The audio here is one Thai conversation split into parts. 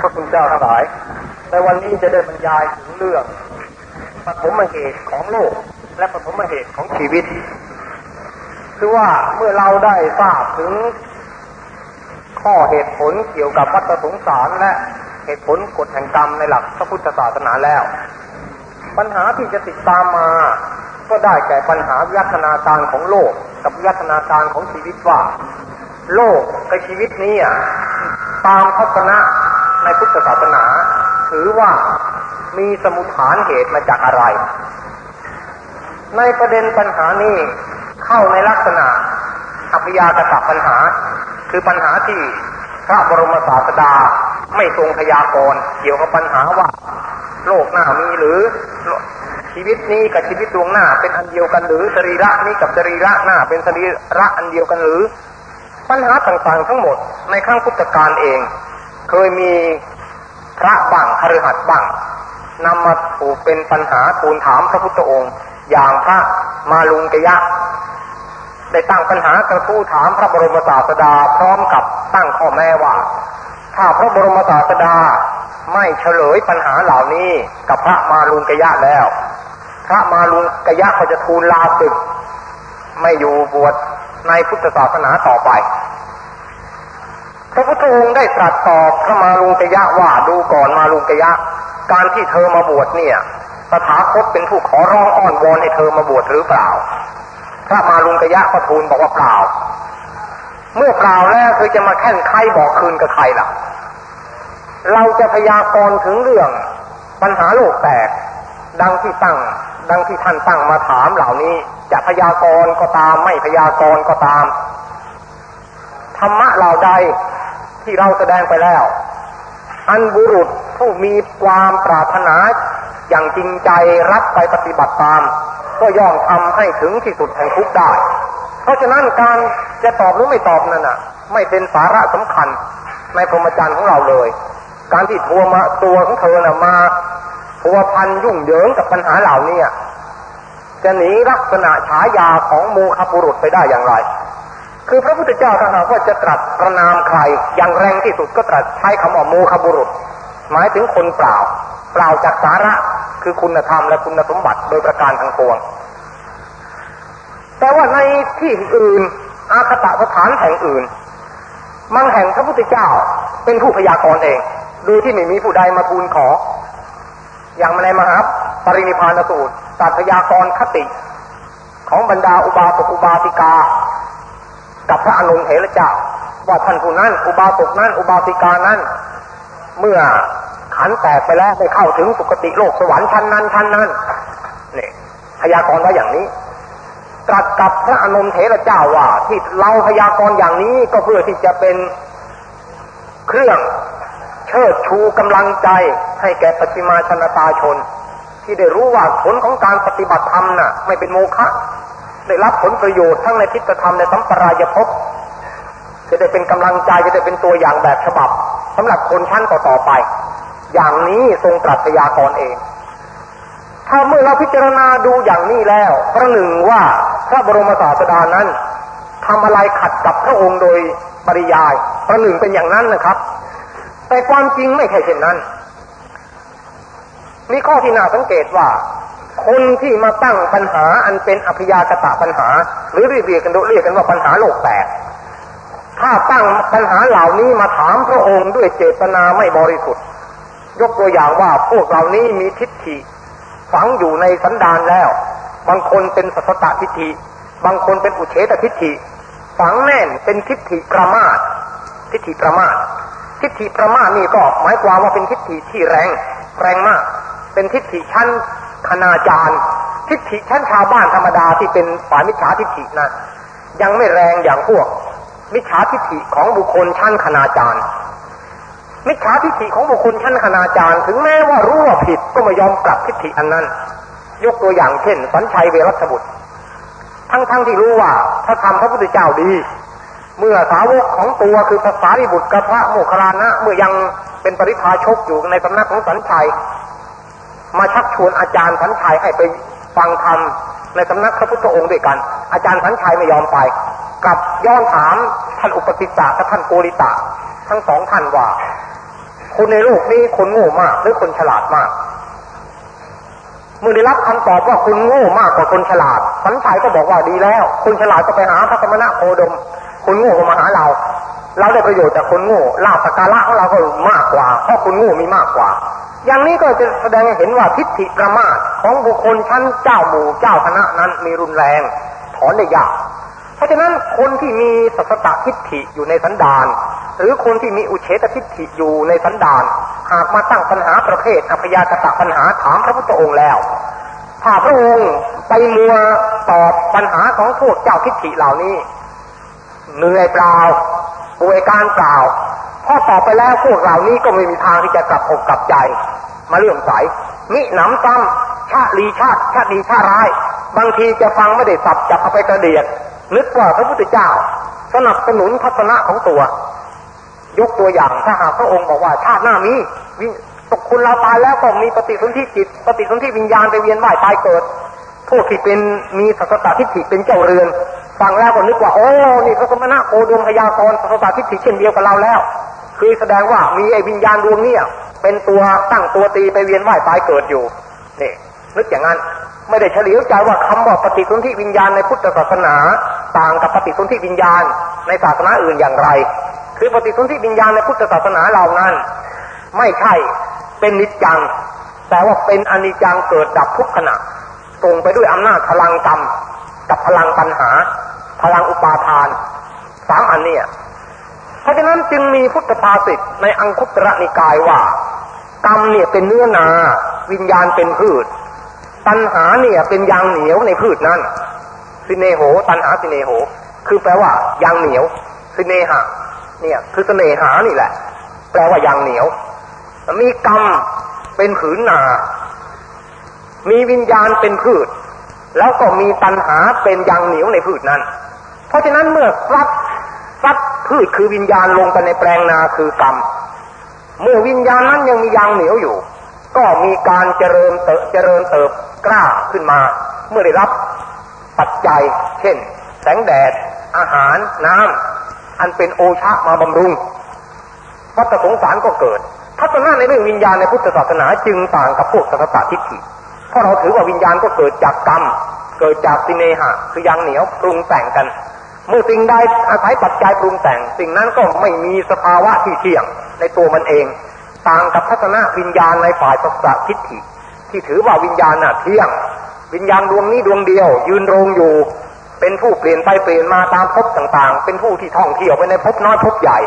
พระคุณเจ้าทั้งหลาย ในวันนี้จะได้บรรยายถึงเรื่องปฐมเหตุของโลก และปฐมเหตุของชีวิต คือว่าเมื่อเราได้ทราบถึงข้อเหตุผลเกี่ยวกับวัฏสงสารและเหตุผลกฎแห่งกรรมในหลักพระพุทธศาสนาแล้ว ปัญหาที่จะติดตามมา ก็ได้แก่ปัญหาวิวัฒนาการของโลก กับวิวัฒนาการของชีวิตว่า โลกกับชีวิตนี้ตามทัศนะ ในพุทธศาสนา ถือว่ามีสมุทฐานเหตุมาจากอะไร ในประเด็นปัญหานี้เข้าในลักษณะอภิยากตปัญหา คือปัญหาที่พระบรมศาสดาไม่ทรงพยากรณ์เกี่ยวกับปัญหาว่า โลกหน้ามีหรือชีวิตนี้กับชีวิตดวงหน้าเป็นอันเดียวกันหรือสรีระนี้กับสรีระหน้าเป็นสรีระอันเดียวกันหรือ ปัญหาต่างๆทั้งหมดในข้างพุทธการเอง เคยมีพระบังคฤหัสถ์บังนำมาถูกเป็นปัญหาทูลถามพระพุทธองค์ อย่างพระมาลุงกยะ ได้ตั้งปัญหากระทู้ถามพระบรมศาสดาพร้อมกับตั้งข้อแม้ว่า ถ้าพระบรมศาสดาไม่เฉลยปัญหาเหล่านี้กับพระมาลุงกยะแล้ว พระมาลุงกยะก็จะทูลลาศึก ไม่อยู่บวชในพุทธศาสนาต่อไป พระพุทธองค์ได้ตรัสตอบพระมาลุงกยะว่าดูก่อนมาลุงกยะ การที่เธอมาบวชเนี่ยตถาคตเป็นผู้ขอร้องอ้อนวอนให้เธอมาบวชหรือเปล่า พระมาลุงกยะก็ทูลบอกว่าเปล่า เมื่อเปล่าแล้วเธอจะมาแข่งใครบอกคืนกับใครล่ะ เราจะพยากรณ์ถึงเรื่องปัญหาโลกแตก ดังที่ตั้ง ดังที่ท่านตั้งมาถามเหล่านี้ จะพยากรณ์ก็ตามไม่พยากรณ์ก็ตามธรรมะเหล่าใด ที่เราแสดงไปแล้ว อันบุรุษผู้มีความปรารถนา อย่างจริงใจรับไปปฏิบัติตาม ก็ย่อมทำให้ถึงที่สุดแห่งทุกได้ เพราะฉะนั้นการจะตอบหรือไม่ตอบนั่นน่ะ ไม่เป็นสาระสำคัญในพรหมจรรย์ของเราเลย การที่ทัวมาตัวของเธอน่ะมาทัวพันยุ่งเหยิงกับปัญหาเหล่านี้จะหนีลักษณะฉายาของมูคบุรุษไปได้อย่างไร คือพระพุทธเจ้าถ้าหากว่าจะตรัสประนามใครอย่างแรงที่สุดก็ตรัสใช้คำว่ามูคบุรุษ หมายถึงคนเปล่า เปล่าจากสาระคือคุณธรรมและคุณสมบัติโดยประการทั้งปวง แต่ว่าในที่อื่นอาคตะสถานแห่งอื่นมังแห่งพระพุทธเจ้าเป็นผู้พยากรณ์เอง โดยที่ไม่มีผู้ใดมาทูลขอ อย่างในมหาปรินิพานสูตรตัดพยากรณ์คติ ของบรรดาอุบาสกอุบาสิกา กับพระอนุนเถระเจ้า ว่าท่านผู้นั้น อุบาสกนั้น อุบาสิกานั้น เมื่อขันแตกไปแล้วได้เข้าถึงสุคติโลกสวรรค์ชั้นนั้นชั้นนั้นนี่พยากรณ์ไว้อย่างนี้ตรัสกับพระอนุนเถระเจ้าว่า ที่เราพยากรณ์อย่างนี้ก็เพื่อที่จะเป็นเครื่องเชิดชูกำลังใจให้แก่ปฏิมาชนตาชน ที่ได้รู้ว่าผลของการปฏิบัติธรรมน่ะ ไม่เป็นโมฆะ ได้รับผลประโยชน์ทั้งในทิฏฐธรรมในสัมปรายภพจะได้เป็นกำลังใจจะได้เป็นตัวอย่างแบบฉบับสำหรับคนชั้นต่อๆไป อย่างนี้ทรงตรัสยากรเอง ถ้าเมื่อเราพิจารณาดูอย่างนี้แล้วประหนึ่งว่าพระบรมศาสดานั้นทำอะไรขัดกับพระองค์โดยปริยายประหนึ่งเป็นอย่างนั้นนะครับ แต่ความจริงไม่ใช่เช่นนั้นมีข้อที่น่าสังเกตว่า คนที่มาตั้งปัญหาอันเป็นอภิยากตะปัญหา หรือเรียกกันเรียกกันว่าปัญหาโลกแตกถ้าตั้งปัญหาเหล่านี้มาถามพระองค์ด้วยเจตนาไม่บริสุทธิ์ ยกตัวอย่างว่าพวกเหล่านี้มีทิฏฐิฝังอยู่ในสันดานแล้ว บางคนเป็นสัตตทิฏฐิ บางคนเป็นอุเฉตทิฏฐิ ฝังแน่นเป็นทิฏฐิประมาททิฏฐิประมาททิฏฐิประมาทนี่ก็หมายความว่าเป็นทิฏฐิที่แรงแรงมาก เป็นทิฏฐิชั้น คณาจารย์ ทิฏฐิชั้นชาวบ้านธรรมดาที่เป็นฝ่ายมิจฉาทิฏฐินะยังไม่แรงอย่างพวก มิจฉาทิฏฐิของบุคคลชั้นคณาจารย์มิจฉาทิฏฐิของบุคคลชั้นคณาจารย์ ถึงแม้ว่ารู้ว่าผิดก็ไม่ยอมกลับทิฏฐิอันนั้น ยกตัวอย่างเช่น สัญชัยเวรัชบุตร ทั้งๆทที่รู้ว่าถ้าทำพระพุทธเจ้าดี เมื่อสาวกของตัวคือภาษาริบุตรกับพระโมคคลานะ เมื่อยังเป็นปริพาชกอยู่ในสำนักของสัญชัย มาชักชวนอาจารย์สัญชัยให้ไปฟังธรรมในสำนักพระพุทธองค์ด้วยกัน อาจารย์สัญชัยไม่ยอมไปกับย้อนถามท่านอุปติสสะกับท่านโกริตะ ทั้งสองท่านว่า คนในโลกนี้คนโง่มากหรือคนฉลาดมากเมื่อได้รับคำตอบว่าคนโง่มากกว่าคนฉลาด สันชายก็บอกว่าดีแล้วคนฉลาดก็ไปหาพระสมณะโคดมคนโง่ก็มาหาเรา เราได้ประโยชน์จากคนโง่ลาภสการะของเราก็มากกว่า เพราะคนโง่มีมากกว่า อย่างนี้ก็จะแสดงให้เห็นว่าทิฏฐิประมาทของบุคคลชั้นเจ้าหมู่เจ้าคณะนั้นมีรุนแรง ถอนได้ยาก เพราะฉะนั้นคนที่มีสัสตะทิฏฐิอยู่ในสันดานหรือคนที่มีอุเฉตทิฏฐิอยู่ในสันดาน หากมาตั้งปัญหาประเภทอพยากตะปัญหาถามพระพุทธองค์แล้วถ้าพระองค์ไปมัวตอบปัญหาของพวกเจ้าทิฏฐิเหล่านี้เหนื่อยเปล่าป่วยการเปล่า พอตอบไปแล้วพวกเหล่านี้ก็ไม่มีทางที่จะกลับอกกลับใจ มาเลื่อมใสมิหนำซ้ำชาลีชาติชาดีชาร้าย บางทีจะฟังไม่ได้สับจับเอาไปกระเดียดนึกว่าพระพุทธเจ้า สนับสนุนทัศนะของตัว ยกตัวอย่างถ้าหากพระองค์บอกว่าชาติหน้ามีตกคุณเราตายแล้วก็มีปฏิสนธิจิต ปฏิสนธิวิญญาณไปเวียนว่ายตายเกิดพวกที่เป็นมีสัสตทิฏฐิเป็นเจ้าเรือน ฟังแล้วก็นึกว่าโอ้นี่พระสมณะโคดมพยากรสัสตทิฏฐิเช่นเดียวกับเราแล้ว คือแสดงว่ามีไอ้วิญญาณดวงเนี้ยเป็นตัวตั้งตัวตีไปเวียนว่ายตายเกิดอยู่นี่นึกอย่างนั้นไม่ได้เฉลียวใจว่าคำว่าปฏิสนธิวิญญาณในพุทธศาสนา ต่างกับปฏิสนธิวิญญาณในศาสนาอื่นอย่างไร คือปฏิสนธิวิญญาณในพุทธศาสนาเรานั้น ไม่ใช่เป็นนิจจัง แต่ว่าเป็นอนิจจังเกิดดับทุกขณะทรงไปด้วยอำนาจพลังกรรมกับพลังปัญหา พลังอุปาทานสามอันเนี่ย เพราะฉะนั้นจึงมีพุทธภาษิตในอังคุตระนิกายว่า กรรมเนี่ยเป็นเนื้อนา วิญญาณเป็นพืช ตัณหาเนี่ยเป็นยางเหนียวในพืชนั้นสิเนโห ตัณหาสิเนโห คือแปลว่ายางเหนียวสิเนหะเนี่ยคือเสน่หานี่แหละ แปลว่ายางเหนียว มีกรรมเป็นผืนนา มีวิญญาณเป็นพืช แล้วก็มีตัณหาเป็นยางเหนียวในพืชนั้น เพราะฉะนั้นเมื่อซัดซัด พืชคือวิญญาณลงไปในแปลงนาคือกรรม เมื่อวิญญาณนั้นยังมียางเหนียวอยู่ ก็มีการเจริญเติบเจริญเติบกล้าขึ้นมา เมื่อได้รับปัจจัย เช่น แสงแดด อาหารน้ำอันเป็นโอชะมาบำรุงพัฒสงสารก็เกิดทัศนะในเรื่องวิญญาณในพุทธศาสนาจึงต่างกับพวกสัตตทิฏฐิเพราะเราถือว่าวิญญาณก็เกิดจากกรรม เกิดจากสิเนหะ คือยางเหนียวปรุงแต่งกัน เมื่อสิ่งใดอาศัยปัจจัยปรุงแต่ง สิ่งนั้นก็ไม่มีสภาวะที่เที่ยงในตัวมันเอง ต่างกับทัศนะวิญญาณในฝ่ายสัตตทิฏฐิ ที่ถือว่าวิญญาณน่ะเที่ยง วิญญาณดวงนี้ดวงเดียว ยืนรงอยู่ เป็นผู้เปลี่ยนไปเปลี่ยนมาตามภพต่างๆ เป็นผู้ที่ท่องเที่ยวไปในภพน้อยภพใหญ่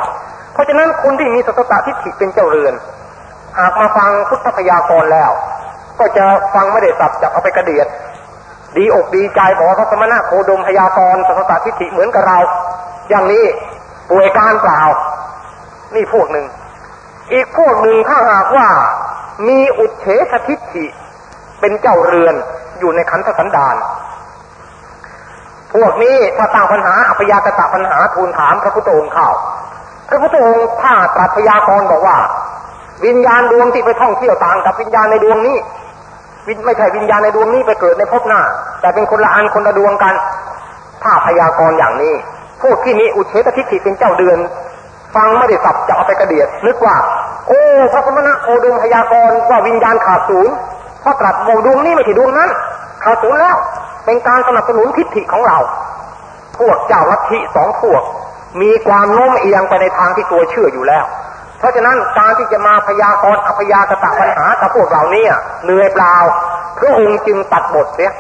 เพราะฉะนั้นคนที่มีสัตตทิฏฐิเป็นเจ้าเรือน หากมาฟังพุทธพยากรแล้ว ก็จะฟังไม่ได้สับจับเอาไปกระเดียด ดีอกดีใจบอกว่าพระสมณะโคดมพยากรสัตตทิฏฐิเหมือนกับเรา อย่างนี้ป่วยการเปล่า นี่พวกหนึ่ง อีกพวกหนึ่งถ้าหากว่ามีอุเฉสทิฏฐิเป็นเจ้าเรือนอยู่ในขันธสันดานพวกนี้ถ้าตั้งปัญหาอัพยากตะปัญหาทูลถามพระพุทธองค์เข้าพระพุทธองค์ถ้าตรัสพยากรบอกว่า วิญญาณดวงที่ไปท่องเที่ยวต่างกับวิญญาณในดวงนี้ ไม่ใช่วิญญาณในดวงนี้ไปเกิดในภพหน้า แต่เป็นคนละอันคนละดวงกัน ถ้าพยากรณ์อย่างนี้พวกที่มีอุเฉตทิฏฐิเป็นเจ้าเดือน ฟังไม่ได้สับจะเอาไปกระเดียดนึกว่า โอ้พระสมณะโอดมพยากรณ์ว่าวิญญาณขาดศูนย์พราะตรัสบอกดวงนี้ไม่ใช่ดวงนั้นขาดศูนย์แล้ว เป็นการสนับสนุนทิฏฐิของเรา พวกเจ้าลัทธิสองพวก มีความโน้มเอียงไปในทางที่ตัวเชื่ออยู่แล้ว เพราะฉะนั้นการที่จะมาพยากรณ์อพยากตะปัญหากับพวกเราเนี่ยเหนื่อยเปล่าพระองค์จึงตัดบทเสีย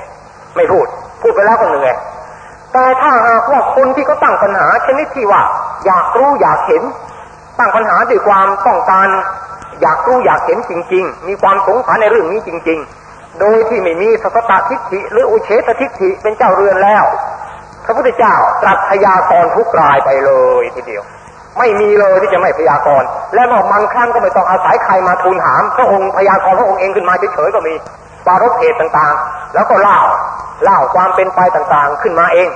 ไม่พูด พูดไปแล้วก็เหนื่อยแต่ถ้าหากว่าคนที่เขาตั้งปัญหาชนิดที่ว่า อยากรู้อยากเห็น ตั้งปัญหาด้วยความต้องการอยากรู้อยากเห็นจริง ๆ มีความสงสัยในเรื่องนี้จริง ๆ โดยที่ไม่มีสัสตทิฏฐิหรืออุเฉตทิฏฐิเป็นเจ้าเรือนแล้ว พระพุทธเจ้าตรัสพยากรณ์ทุกรายไปเลยทีเดียว ไม่มีเลยที่จะไม่พยากรณ์และบอกบางครั้งก็ไม่ต้องอาศัยใครมาทูลถามพระองค์พยากรณ์พระองค์เองขึ้นมาเฉยๆก็มีปารบเหตุต่างๆ แล้วก็เล่าเล่าความเป็นไปต่างๆขึ้นมาเอง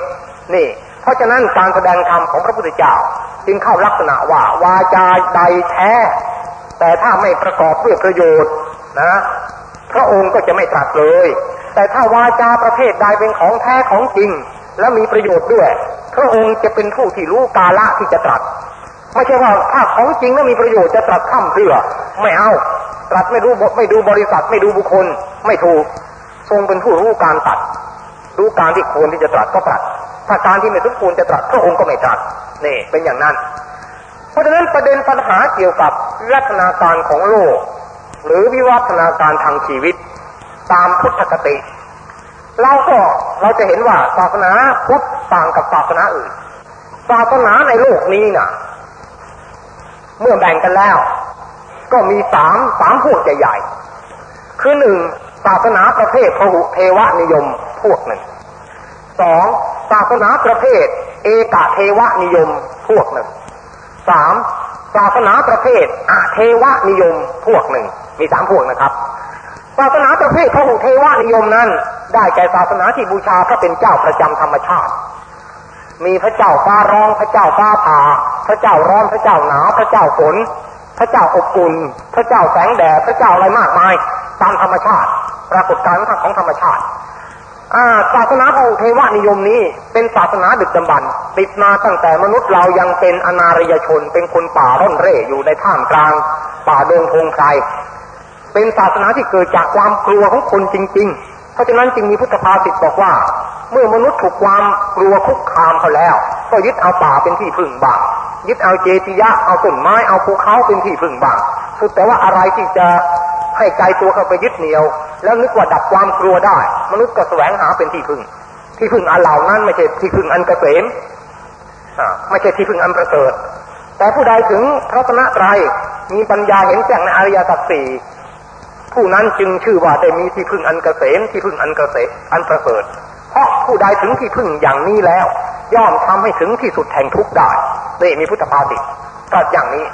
นี่ เพราะฉะนั้นการแสดงธรรมของพระพุทธเจ้าจึงเข้าลักษณะว่าวาจาใดแท้ แต่ถ้าไม่ประกอบด้วยประโยชน์นะพระองค์ก็จะไม่ตรัสเลย แต่ถ้าวาจาประเภทใดเป็นของแท้ของจริง และมีประโยชน์ด้วย พระองค์จะเป็นผู้ที่รู้กาละที่จะตรัส ไม่ใช่ว่าถ้าของจริงแล้วมีประโยชน์จะตรัสข้ามเพื่อ ไม่เอา ตรัสไม่รู้ไม่ดูบริษัทไม่ดูบุคคล ไม่ถูก ทรงเป็นผู้รู้การตัด รู้การที่ควรที่จะตรัสก็ตรัส ถ้าการที่ไม่สมควรจะตรัสพระองค์ก็ไม่ตรัสนี่เป็นอย่างนั้น เพราะฉะนั้นประเด็นปัญหาเกี่ยวกับวิวัฒนาการของโลก หรือวิวัฒนาการทางชีวิต ตามพุทธคติเราก็เราจะเห็นว่าศาสนาพุทธต่างกับศาสนาอื่นศาสนาในโลกนี้นะ่ะ เมื่อแบ่งกันแล้ว ก็มีสามสามพวกใหญ่ๆ คือหนึ่งศาสนาประเภทพหุเทวนิยมพวกหนึ่งสองศาสนาประเภท เอกเทวนิยมพวกหนึ่งสามศาสนาประเภทอาเทวนิยมพวกหนึ่ง มีสามพวกนะครับ ศาสนาประเภทพหุเทวนิยมนั้น ได้แก่ศาสนาที่บูชาพระเป็นเจ้าประจำธรรมชาติ มีพระเจ้าฟ้าร้องพระเจ้าฟ้าผ่า พระเจ้าร้อนพระเจ้าหนาวพระเจ้าฝนพระเจ้าอบอุ่นพระเจ้าแสงแดดพระเจ้าอะไรมากมาย ตามธรรมชาติ ปรากฏการณ์ของธรรมชาติศาสนาของเทวนิยมนี้เป็นศาสนาดึกดำบรรติดมาตั้งแต่มนุษย์เรายังเป็นอนารยชน เป็นคนป่าร่อนเร่อยู่ในท่ามกลาง ป่าดงพงไพรเป็นศาสนาที่เกิดจากความกลัวของคนจริง ๆ เพราะฉะนั้นจึงมีพุทธภาษิตบอกว่า เมื่อมนุษย์ถูกความกลัวคุกคามเขาแล้ว ก็ยึดเอาป่าเป็นที่พึ่งบ้างยึดเอาเจติยะเอาต้นไม้เอาภูเขาเป็นที่พึ่งบ้างสุดแต่ว่าอะไรที่จะให้ใจตัวเข้าไปยึดเหนี่ยว แล้วนึกว่าดับความกลัวได้ มนุษย์ก็แสวงหาเป็นที่พึ่ง ที่พึ่งอันเหล่านั้นไม่ใช่ที่พึ่งอันเกษมไม่ใช่ที่พึ่งอันประเสริฐแต่ผู้ใดถึงพระตนะไตรมีปัญญาเห็นแจ้งในอริยสัจสี่ ผู้นั้นจึงชื่อว่าได้มีที่พึ่งอันเกษมที่พึ่งอันเกษมอันประเสริฐเพราะผู้ใดถึงที่พึ่งอย่างนี้แล้ว ย่อมทำให้ถึงที่สุดแห่งทุกข์ได้นี่มีพุทธภาษิตก็อย่างนี้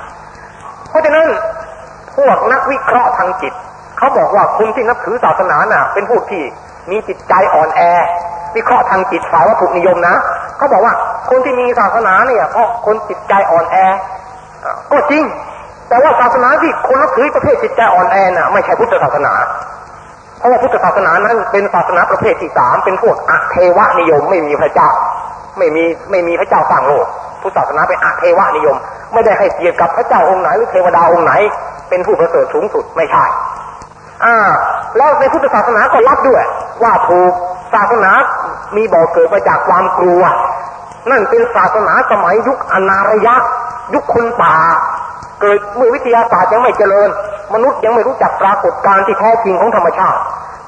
เพราะฉะนั้นพวกนักวิเคราะห์ทางจิต เขาบอกว่าคนที่นับถือศาสนาน่ะ เป็นพวกที่มีจิตใจอ่อนแอ วิเคราะห์ทางจิตฝ่ายวัตถุนิยมนะเขาบอกว่าคนที่มีศาสนาเนี่ยเพราะคนจิตใจอ่อนแอก็จริง แต่ว่าศาสนาที่คนนับถือประเภทจิตใจอ่อนแอน่ะไม่ใช่พุทธศาสนา เพราะว่าพุทธศาสนานั้นเป็นศาสนาประเภทที่สามเป็นพวกอเทวนิยมไม่มีพระเจ้า ไม่มีไม่มีพระเจ้าสร้างโลกพุทธศาสนาเป็นอเทวนิยม ไม่ได้ให้เกียรติกับพระเจ้าองค์ไหนหรือเทวดาองค์ไหน เป็นผู้ประเสริฐสูงสุดไม่ใช่อ่าแล้วในพุทธศาสนาก็รับด้วย ว่าถูกศาสนามีบ่อเกิดมาจากความกลัว นั่นเป็นศาสนาสมัยยุคอนารยะ ยุคคนป่า เกิดเมื่อวิทยาศาสตร์ยังไม่เจริญ มนุษย์ยังไม่รู้จักปรากฏการณ์ที่แท้จริงของธรรมชาติ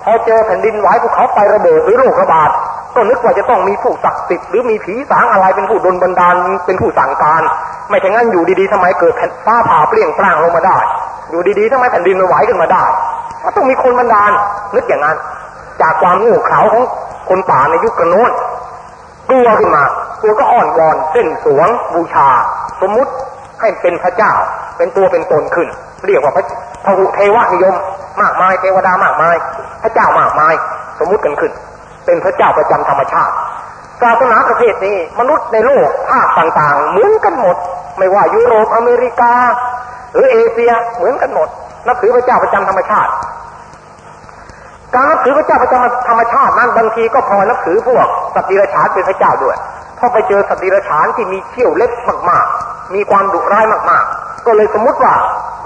พอเจอแผ่นดินไหวภูเขาไฟระเบิดหรือโรคระบาดก็นึกว่าจะต้องมีผู้ศักดิ์สิทธิ์หรือมีผีสางอะไรเป็นผู้ดลบันดาลเป็นผู้สั่งการ ไม่ใช่งั้นอยู่ดีๆทำไมเกิดแผ่นฟ้าผ่าเปลี่ยงปร่างลงมาได้ อยู่ดีๆทำไมแผ่นดินมันไหวขึ้นมาได้ก็ต้องมีคนบันดาล นึกอย่างนั้น จากความโง่เขลาของคนป่าในยุคกระโน้นกลัวขึ้นมาตัวก็อ่อนวอนเส้นสวงบูชา สมมุติให้เป็นพระเจ้า เป็นตัวเป็นตนขึ้น เรียกว่าพระพหุเทวนิยม มากมายเทวดามากมาย พระเจ้ามากมาย สมมุติกันขึ้น เป็นพระเจ้าประจำธรรมชาติศาสนาประเภทนี้ มนุษย์ในโลกภาคต่างๆ เหมือนกันหมด ไม่ว่ายุโรปอเมริกา หรือเอเชียเหมือนกันหมดนับถือพระเจ้าประจำธรรมชาติ การนับถือพระเจ้าประจำธรรมชาตินั้นบางทีก็พอนับถือพวกสัตว์ดิรัจฉานเป็นพระเจ้าด้วยพอไปเจอสัตว์ดิรัจฉานที่มีเขี้ยวเล็บมากๆ มีความดุร้ายมากๆ ก็เลยสมมติว่า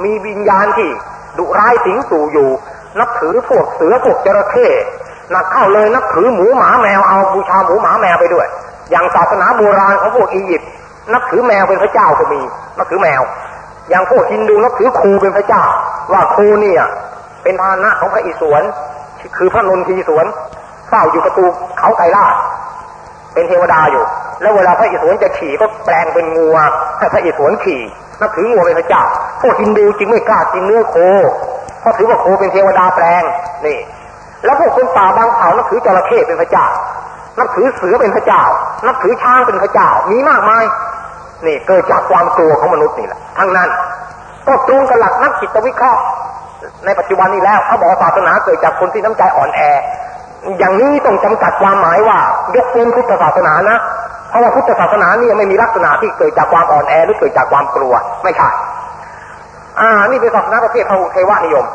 มีวิญญาณที่ดุร้ายสิงสู่อยู่ นับถือพวกเสือพวกจระเข้หนักเข้าเลยนับถือหมูหมาแมวเอาบูชาหมูหมาแมวไปด้วย อย่างศาสนาโบราณของพวกอียิปต์นับถือแมวเป็นพระเจ้าก็มี นับถือแมว อย่างพวกฮินดูนับถือครูเป็นพระเจ้า ว่าครูเนี่ยเป็นพานะของพระอิศวรคือพระนนทีสวนเฝ้าอยู่ประตูเขาไกรลาเป็นเทวดาอยู่ แล้วเวลาพระอิศวรจะขี่ก็แปลงเป็นงูให้พระอิศวรขี่ นับถืองูเป็นพระเจ้า พวกฮินดูจึงไม่กล้ากินเนื้อโค เพราะถือว่าโคเป็นเทวดาแปลงนี่ แล้วพวกคนป่าบางเผ่านับถือจระเข้เป็นพระเจ้า นับถือเสือเป็นพระเจ้า นับถือช้างเป็นพระเจ้า มีมากมาย นี่เกิดจากความกลัวของมนุษย์นี่แหละ ทั้งนั้น ก็ตรงกับหลักนักจิตวิเคราะห์ ในปัจจุบันนี้แล้วเขาบอกศาสนาเกิดจากคนที่น้ำใจอ่อนแอ อย่างนี้ต้องจำกัดความหมายว่ายกเว้นพุทธศาสนานะ เพราะว่าพุทธศาสนานี่ไม่มีลักษณะที่เกิดจากความอ่อนแอหรือเกิดจากความกลัวไม่ใช่อ่า นี่เป็นศาสนาประเภทพระเทวนิยม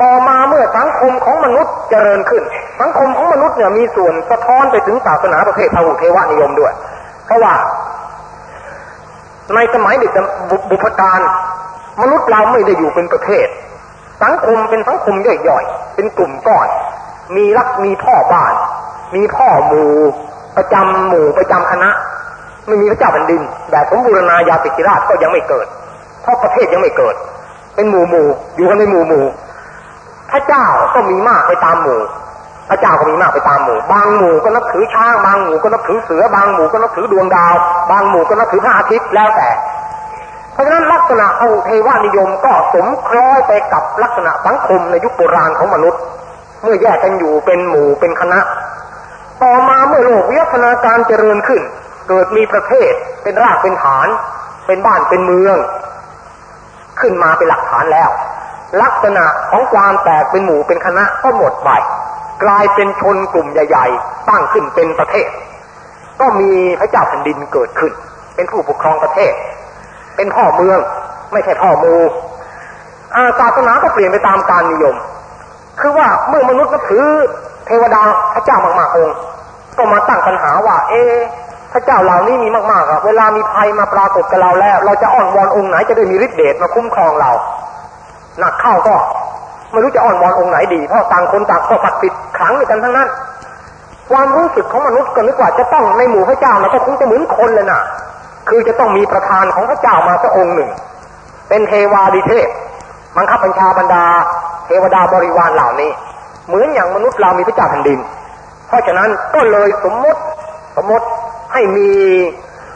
ต่อมาเมื่อสังคมของมนุษย์เจริญขึ้น สังคมของมนุษย์เนี่ยมีส่วนสะท้อนไปถึงศาสนาประเภทพหุเทวนิยมด้วย เพราะว่า ในสมัยเด็กบุพการมนุษย์เราไม่ได้อยู่เป็นประเทศ สังคมเป็นสังคมย่อยๆ เป็นกลุ่มก้อน มีรักมีพ่อบ้าน มีพ่อหมู่ ประจำหมู่ประจำคณะ ไม่มีพระเจ้าแผ่นดิน แบบสมบูรณาญาติกิราชก็ยังไม่เกิด เพราะประเทศยังไม่เกิด เป็นหมู่หมู่อยู่กันในหมู่หมู่พระเจ้าก็มีมากไปตามหมู่ พระเจ้าก็มีมากไปตามหมู่ บางหมู่ก็นับถือช้าง บางหมู่ก็นับถือเสือ บางหมู่ก็นับถือดวงดาว บางหมู่ก็นับถือพระอาทิตย์แล้วแต่ เพราะฉะนั้นลักษณะของเทวานิยมก็สมคล้อยไปกับลักษณะสังคมในยุคโบราณของมนุษย์ เมื่อแยกกันอยู่เป็นหมู่เป็นคณะ ต่อมาเมื่อโลกวิวัฒนาการเจริญขึ้น เกิดมีประเทศเป็นรากเป็นฐาน เป็นบ้านเป็นเมือง ขึ้นมาเป็นหลักฐานแล้ว ลักษณะของความแตกเป็นหมู่เป็นคณะก็หมดไปกลายเป็นชนกลุ่มใหญ่ ๆ ตั้งขึ้นเป็นประเทศ ก็มีพระเจ้าแผ่นดินเกิดขึ้น เป็นผู้ปกครองประเทศ เป็นพ่อเมือง ไม่ใช่พ่อมูอาศาสนาก็เปลี่ยนไปตามการนิยม คือว่าเมื่อมนุษย์นับถือเทวดาพระเจ้ามากๆองค์ ก็มาตั้งปัญหาว่า เอพระเจ้าเหล่านี้มีมากๆอะเวลามีภัยมาปรากฏกับเราแล้ว เราจะอ้อนวอนองค์ไหนจะได้มีฤทธิ์เดชมาคุ้มครองเรา หนักเข้าก็ไม่รู้จะอ้อนวอนองค์ไหนดี เพราะต่างคนต่างก็ปัดปิดขังกันทั้งนั้น ความรู้สึกของมนุษย์ก็นึกว่าจะต้องในหมู่พระเจ้ามันก็คงจะเหมือนคนเลยนะคือจะต้องมีประธานของพระเจ้ามาสักองค์หนึ่ง เป็นเทวาดิเทพบังคับบัญชาบรรดา เทวดาบริวารเหล่านี้ เหมือนอย่างมนุษย์เรามีพระเจ้าแผ่นดิน เพราะฉะนั้นก็เลยสมมติสมมติให้มี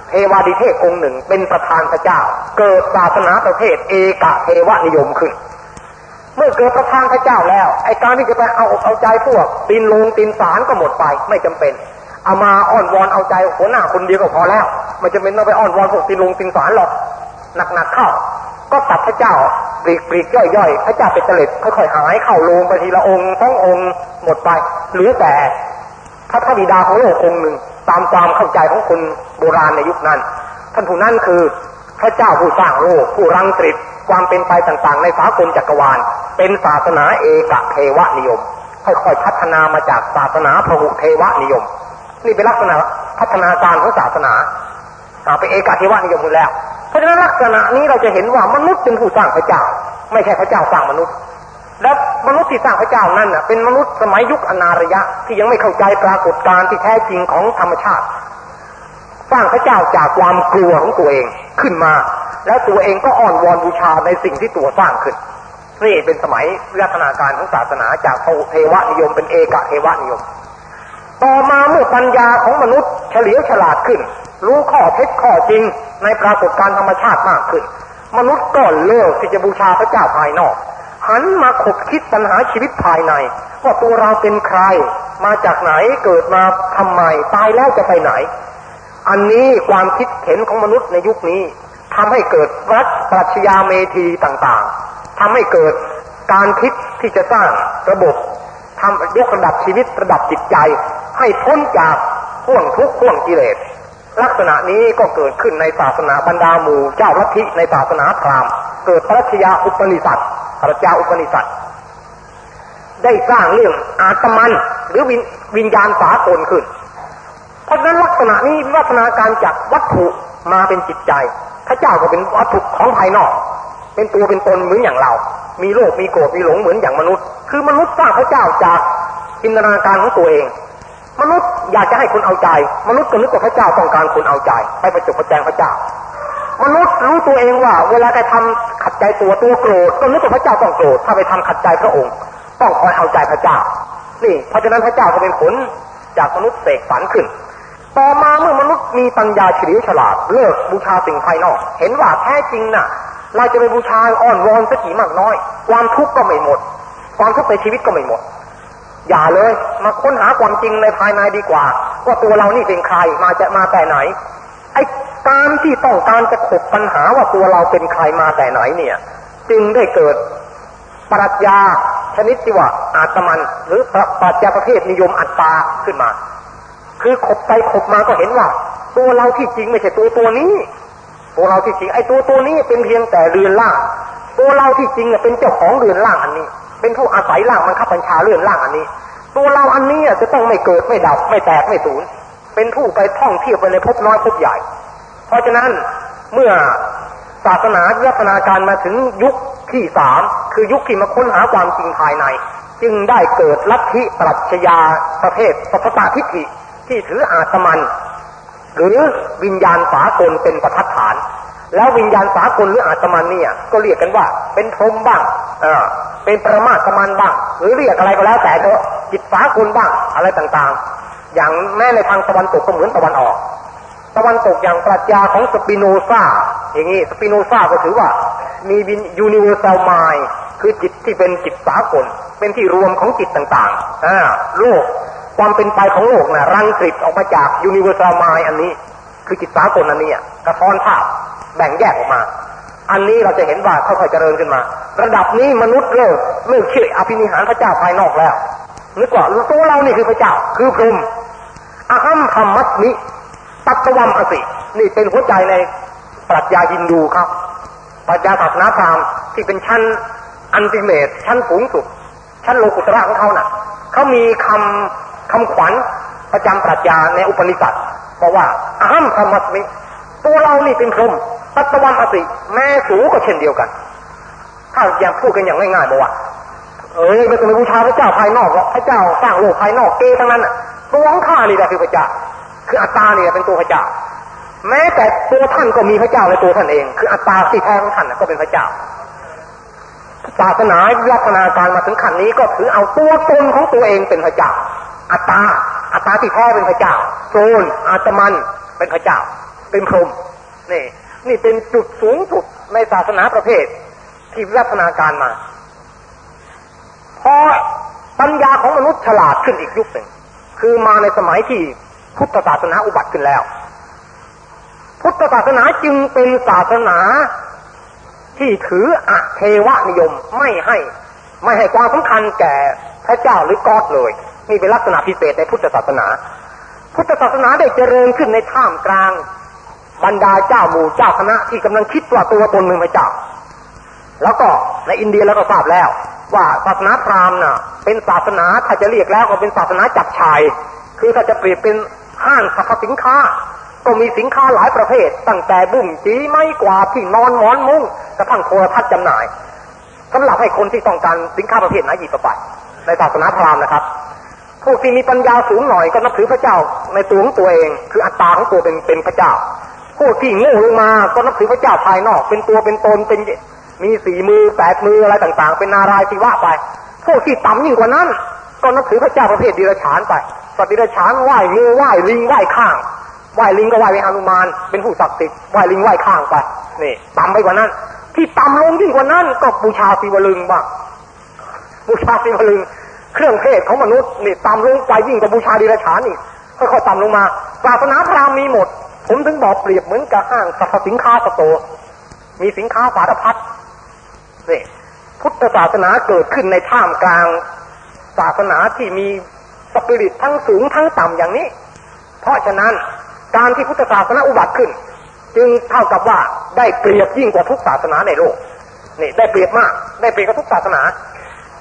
เทวาดิเทพองค์หนึ่งเป็นประธานพระเจ้า เกิดศาสนาประเภทเอกะเทวนิยมขึ้น เมื่อเกิดประธานพระเจ้าแล้วไอการที่จะไปเอาเอาใจพวกตินลงตินสารก็หมดไปไม่จำเป็นเอามาอ้อนวอนเอาใจหัวหน้าคนเดียวก็พอแล้วไม่จำเป็นต้องไปอ้อนวอนพวกตินลงตินสารหรอกหนักๆเข้า ก็ตัดพระเจ้าปลีกปลีกย่อยๆพระเจ้าเป็นเตล็ดค่อยๆหายเข้าลงไปทีละองค์ต้ององค์หมดไปหลือแต่ พระบิดาของโลกองค์หนึ่ง ตามความเข้าใจของคนโบราณในยุคนั้น ท่านผู้นั้นคือพระเจ้าผู้สร้างโลกผู้รังสรรค์ความเป็นไปต่างๆ ในสากลจักรวาล เป็นศาสนาเอกเทวนิยม ค่อยๆพัฒนามาจากศาสนาพหุเทวนิยม นี่เป็นลักษณะพัฒนาการของศาสนาเป็นเอกเทวนิยมหมดแล้ว เพราะฉะนั้นลักษณะนี้เราจะเห็นว่ามนุษย์เป็นผู้สร้างพระเจ้า ไม่ใช่พระเจ้าสร้างมนุษย์ และมนุษย์ที่สร้างพระเจ้านั่นเป็นมนุษย์สมัยยุคอนารยะ ที่ยังไม่เข้าใจปรากฏการณ์ที่แท้จริงของธรรมชาติ สร้างพระเจ้าจากความกลัวของตัวเองขึ้นมา แล้วตัวเองก็อ่อนวอนบูชาในสิ่งที่ตัวสร้างขึ้นนี่เป็นสมัยวิวัฒนาการของศาสนาจากเทวนิยมเป็นเอกเทวนิยม ต่อมาเมื่อปัญญาของมนุษย์เฉลียวฉลาดขึ้น รู้ข้อเท็จข้อจริงในปรากฏการธรรมชาติมากขึ้น มนุษย์ก็เลิกที่จะบูชาพระเจ้าภายนอก หันมาขบคิดปัญหาชีวิตภายใน ว่าตัวเราเป็นใคร มาจากไหนเกิดมาทำไม ตายแล้วจะไปไหน อันนี้ความคิดเห็นของมนุษย์ในยุคนี้ทำให้เกิดรัฐปรัชญาเมธีต่างๆทำให้เกิดการคิดที่จะสร้างระบบทำยกระดับชีวิตระดับจิตใจ ให้พ้นจากห่วงทุกข์ห่วงกิเลสลักษณะนี้ก็เกิดขึ้นในศาสนาบรรดาหมู่เจ้าลัทธิในศาสนาพราหมณ์ เกิดปรัชญาอุปนิสัต พระเจ้าอุปนิสัตได้สร้างเรื่องอาตมัน หรือวิวญญาณสากลขึ้น เพราะนั้นลักษณะนี้วัฒนาการจากวัตถุมาเป็นจิตใจ พระเจ้าก็เป็นวัตถุของภายนอก เป็นตัวเป็นตนเหมือนอย่างเรา มีโลภมีโกรธมีหลงเหมือนอย่างมนุษย์ คือมนุษย์สร้างพระเจ้าจากจินตนาการของตัวเอง มนุษย์อยากจะให้คนเอาใจ มนุษย์ก็นึกว่าพระเจ้าต้องการคนเอาใจ ไปประจบประแจงพระเจ้า มนุษย์รู้ตัวเองว่า เวลาใครทำขัดใจตัวตัวโกรธก็นึกว่าพระเจ้าต้องโกรธถ้าไปทำขัดใจพระองค์ ต้องคอยเอาใจพระเจ้า นี่เพราะฉะนั้นพระเจ้าก็เป็นผลจากมนุษย์เสกสรรขึ้น ต่อมาเมื่อมนุษย์มีปัญญาเฉลียวฉลาดเลิกบูชาสิ่งภายนอก เห็นว่าแท้จริงน่ะ เราจะไปบูชาอ่อนวอนสักกี่มากน้อย ความทุกข์ก็ไม่หมด ความทุกข์ในชีวิตก็ไม่หมด อย่าเลยมาค้นหาความจริงในภายในดีกว่า ว่าตัวเรานี่เป็นใครมาจะมาแต่ไหนไอ้ การที่ต้องการจะขบปัญหาว่าตัวเราเป็นใครมาแต่ไหนเนี่ย จึงได้เกิดปรัชญาชนิดที่ว่าอาตมัน หรือปรัชญาประเภทนิยมอัตตาขึ้นมา คือขบไปขบมาก็เห็นว่า ตัวเราที่จริงไม่ใช่ตัวตัวนี้ ตัวเราที่จริงไอ้ตัวตัวนี้เป็นเพียงแต่เรือนล่าง ตัวเราที่จริงเป็นเจ้าของเรือนล่างอันนี้ เป็นผู้อาศัยล่างมันขับบัญชาเรือนล่างอันนี้ ตัวเราอันนี้จะต้องไม่เกิดไม่ดับไม่แตกไม่สูญเป็นผู้ไปท่องเที่ยวไปในภพน้อยภพใหญ่ เพราะฉะนั้นเมื่อศาสนาวิวัฒนาการมาถึงยุคที่สามคือยุคที่มาค้นหาความจริงภายใน จึงได้เกิดลัทธิปรัชญาประเภทสัพพะทิฏฐิที่ถืออาตมัน หรือวิญญาณสากลเป็นประทัดฐาน แล้ววิญญาณสากลหรืออาตมันเนี่ย ก็เรียกกันว่าเป็นพรหมบ้างเออเป็นปรมาตมันบ้าง หรือเรียกอะไรก็แล้วแต่เถอะจิตสากลบ้างอะไรต่างๆ อย่างแม้ในทางตะวันตกก็เหมือนตะวันออก ตะวันตกอย่างปรัชญาของสปิโนซาอย่างนี้สปิโนซาก็ถือว่ามี universal mind คือจิตที่เป็นจิตสากล เป็นที่รวมของจิตต่างๆอ่าโลกความเป็นไปของโลกน่ะรังสฤษฏ์ออกมาจาก universal mind อันนี้ คือจิตสากลอันนี้กระท้อนภาพแบ่งแยกออกมา อันนี้เราจะเห็นว่าค่อยๆเจริญขึ้นมา ระดับนี้มนุษย์เลิกเลิกเชื่ออภินิหารพระเจ้าภายนอกแล้วนึกว่าตัวเรานี่คือพระเจ้าคือพรหมอาหัมธรรมัสมิ ตัตวัมอสิ นี่เป็นหัวใจในปรัชญาฮินดูครับ ปรัชญาศาสนาพราหมณ์ที่เป็นชั้นอันติเมตชั้นสูงสุด ชั้นโลกุตระของเขานะ่ะเขามีคำคำขวัญประจำปรัชญาในอุปนิสัตบอกว่าอาหัมธรรมัสมิตัวเรานี่เป็นพรหมตัตวัมอสิ แม่สูก็เช่นเดียวกัน ถ้าอย่างพูดกันอย่างง่ายๆบอกว่าเอ้ยไม่ต้องไปบูชาพระเจ้าภายนอกหรอกพระเจ้าสร้างโลกภายนอกเกทั้งนั้นอะตัวของข้านี่แหละคือพระเจ้า คืออัตตาเนี่ยเป็นตัวพระเจ้า แม้แต่ตัวท่านก็มีพระเจ้าในตัวท่านเอง คืออัตตาที่แท้ของท่านก็เป็นพระเจ้าศาสนาวัฒนาการมาถึงขั้นนี้ก็ถือเอาตัวตนของตัวเองเป็นพระเจ้า อัตตา อัตตาที่แท้เป็นพระเจ้าโซนอาตมันเป็นพระเจ้า เป็นพรหมนี่ นี่เป็นจุดสูงสุดในศาสนาประเภท ที่วิวัฒนาการมาพอปัญญาของมนุษย์ฉลาดขึ้นอีกยุคหนึ่ง คือมาในสมัยที่ พุทธศาสนาอุบัติขึ้นแล้ว พุทธศาสนาจึงเป็นศาสนาที่ถืออเทวนิยมไม่ให้ ไม่ให้ความสำคัญแก่พระเจ้าหรือกอดเลยนี่เป็นลักษณะพิเศษในพุทธศาสนา พุทธศาสนาได้เจริญขึ้นในท่ามกลาง บรรดาเจ้าหมู่เจ้าคณะที่กำลังคิดว่าตัวตนเป็นพระเจ้า แล้วก็ในอินเดียแล้วก็ทราบแล้ว ว่าศาสนาพราหมณ์น่ะ เป็นศาสนาถ้าจะเรียกแล้วก็เป็นศาสนาจับชาย คือถ้าจะเปรียบเป็น ห้างสรรพสินค้า ก็มีสินค้าหลายประเภท ตั้งแต่บุ่มจีไม้กวาดที่นอนหมอนมุ้งกระทั่งโทรทัศน์จำหน่ายสำหรับให้คนที่ต้องการสินค้าประเภทไหนหยิบไปในศาสนาพราหมณ์นะครับพวกที่มีปัญญาสูงหน่อยก็นับถือพระเจ้าในตัวของตัวเอง คืออัตตาของตัวเป็นเป็นพระเจ้าพวกที่โง่ลงมาก็นับถือพระเจ้าภายนอก เป็นตัวเป็นตนเป็นมีสี่มือแปดมืออะไรต่างๆ เป็นนารายศิวะไป พวกที่ต่ำยิ่งกว่านั้น ก็นับถือพระเจ้าประเภทดิรฉานไป สัตว์ดิรฉานไหว้งูไหว้ลิงไหว้ข้าง ไหว้ลิงก็ไหว้ไปฮานุมาน เป็นผู้ศักดิ์สิทธิ์ไหว้ลิงไหว้ข้างไปนี่ต่ำไปกว่านั้น ที่ต่ำลงยิ่งกว่านั้นก็บูชาศิวลึงบ้างบูชาศิวลึง เครื่องเทศของมนุษย์นี่ต่ำลงไปยิ่งกว่าบูชาดิรฉานอีกค่อยๆต่ำลงมาศาสนาพราหมณ์มีหมด ผมถึงบอกเปรียบเหมือนกับห้างสรรพสินค้าสโตมีสินค้าสารพัดนี่พุทธศาสนาเกิดขึ้นในท่ามกลางศาสนาที่มี สปิริตทั้งสูงทั้งต่ำอย่างนี้ เพราะฉะนั้นการที่พุทธศาสนาอุบัติขึ้น จึงเท่ากับว่าได้เปรียบยิ่งกว่าทุกศาสนาในโลกนี่ได้เปรียบมาก ได้เปรียบกว่าทุกศาสนา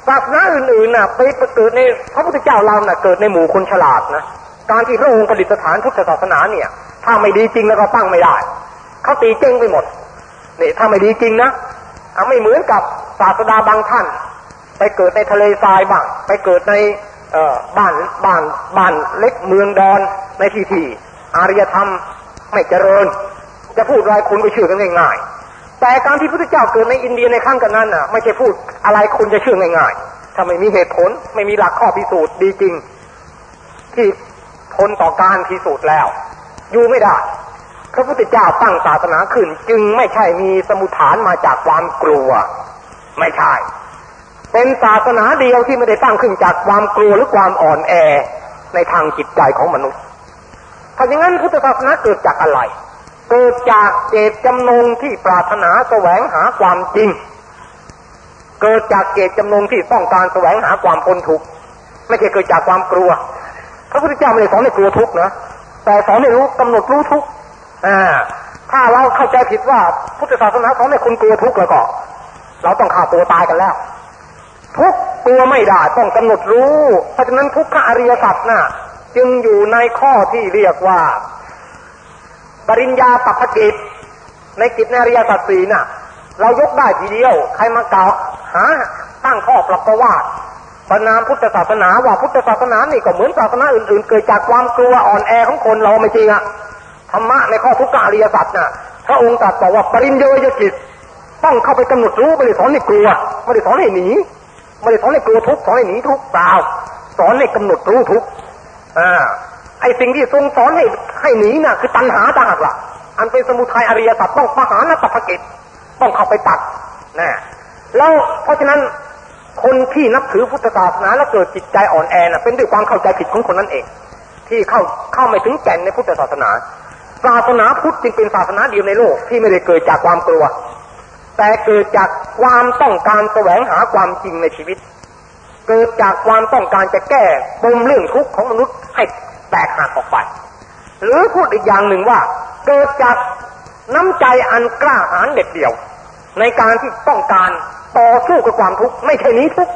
ศาสนาอื่นๆน่ะไปเกิดในพระพุทธเจ้าเราน่ะเกิดในหมู่คนฉลาดนะการที่พระองค์ประดิษฐานพุทธศาสนาเนี่ย ถ้าไม่ดีจริงแล้วก็ตั้งไม่ได้เขาตีเจ้งไปหมดนี่ถ้าไม่ดีจริงนะไม่เหมือนกับศาสดาบางท่าน ไปเกิดในทะเลทรายบ้างไปเกิดใน บ้านบ้านบ้านเล็กเมืองดอนในที่ที่อารยธรรมไม่เจริญ จะพูดอะไรคุณก็เชื่อกันง่ายๆแต่การที่พระพุทธเจ้าเกิดในอินเดียในขั้งกันนั้นน่ะ ไม่ใช่พูดอะไรคุณจะเชื่อง่ายๆถ้าไม่มีเหตุผลไม่มีหลักข้อพิสูจน์ดีจริง ที่ทนต่อการพิสูจน์แล้ว อยู่ไม่ได้พระพุทธเจ้าตั้งศาสนาขึ้น จึงไม่ใช่มีสมุทฐานมาจากความกลัว ไม่ใช่ เป็นศาสนาเดียวที่ไม่ได้ตั้งขึ้นจากความกลัวหรือความอ่อนแอในทางจิตใจของมนุษย์ ถ้าอย่างนั้นพุทธศาสนาเกิดจากอะไร เกิดจากเจตจำนงที่ปรารถนาแสวงหาความจริง เกิดจากเจตจำนงที่ต้องการแสวงหาความพ้นทุกข์ไม่ใช่เกิดจากความกลัว พระพุทธเจ้าไม่ได้สอนให้กลัวทุกข์นะ แต่สอนให้รู้กำหนดรู้ทุกข์อ่า ถ้าเราเข้าใจผิดว่าพุทธศาสนาสอนให้คุณกลัวทุกข์แล้วก็ เราต้องฆ่าตัวตายกันแล้ว ทุกตัวไม่ได้ต้องกำหนดรู้ เพราะฉะนั้นทุกขอริยสัจน่ะ จึงอยู่ในข้อที่เรียกว่า ปริญญาปัพกิจ ในกิจในอริยสัจสี่น่ะ เรายกได้ทีเดียว ใครมากล่าวหาตั้งข้อปรับประวัติประนามพุทธศาสนาว่าพุทธศาสนานี่ก็เหมือนศาสนาอื่นๆ เกิดจากความกลัวอ่อนแอของคนเราไม่จริงอะธรรมะในข้อทุกขอริยสัจน่ะพระองค์ตรัสบอกว่าปริญโยยกิจต้องเข้าไปกำหนดรู้ไม่ได้สอนให้กลัวไม่ได้สอนให้หนี ไม่ได้สอนให้กลัวทุกสอนให้หนีทุกเปล่าสอนให้กำหนดรู้ทุกอ่าไอสิ่งที่ทรงสอนให้ให้หนีน่ะ คือตัณหาต่างหากล่ะ อันเป็นสมุทัยอริยสัจต้องปหานตัพกิจต้องเข้าไปตัดนะแล้วเพราะฉะนั้นคนที่นับถือพุทธศาสนาแล้วเกิดจิตใจอ่อนแอน่ะเป็นด้วยความเข้าใจผิดของคนนั้นเอง ที่เข้าเข้าไม่ถึงแก่นในพุทธศาสนาศาสนาพุทธจึงเป็นศาสนาเดียวในโลกที่ไม่ได้เกิดจากความกลัว แต่เกิดจากความต้องการแสวงหาความจริงในชีวิต เกิดจากความต้องการจะแก้ปมเรื่องทุกข์ของมนุษย์ให้แตกหักออกไป หรือพูดอีกอย่างหนึ่งว่า เกิดจากน้ำใจอันกล้าหาญเด็ดเดี่ยว ในการที่ต้องการต่อสู้กับความทุกข์ไม่ใช่นี้ทุกข์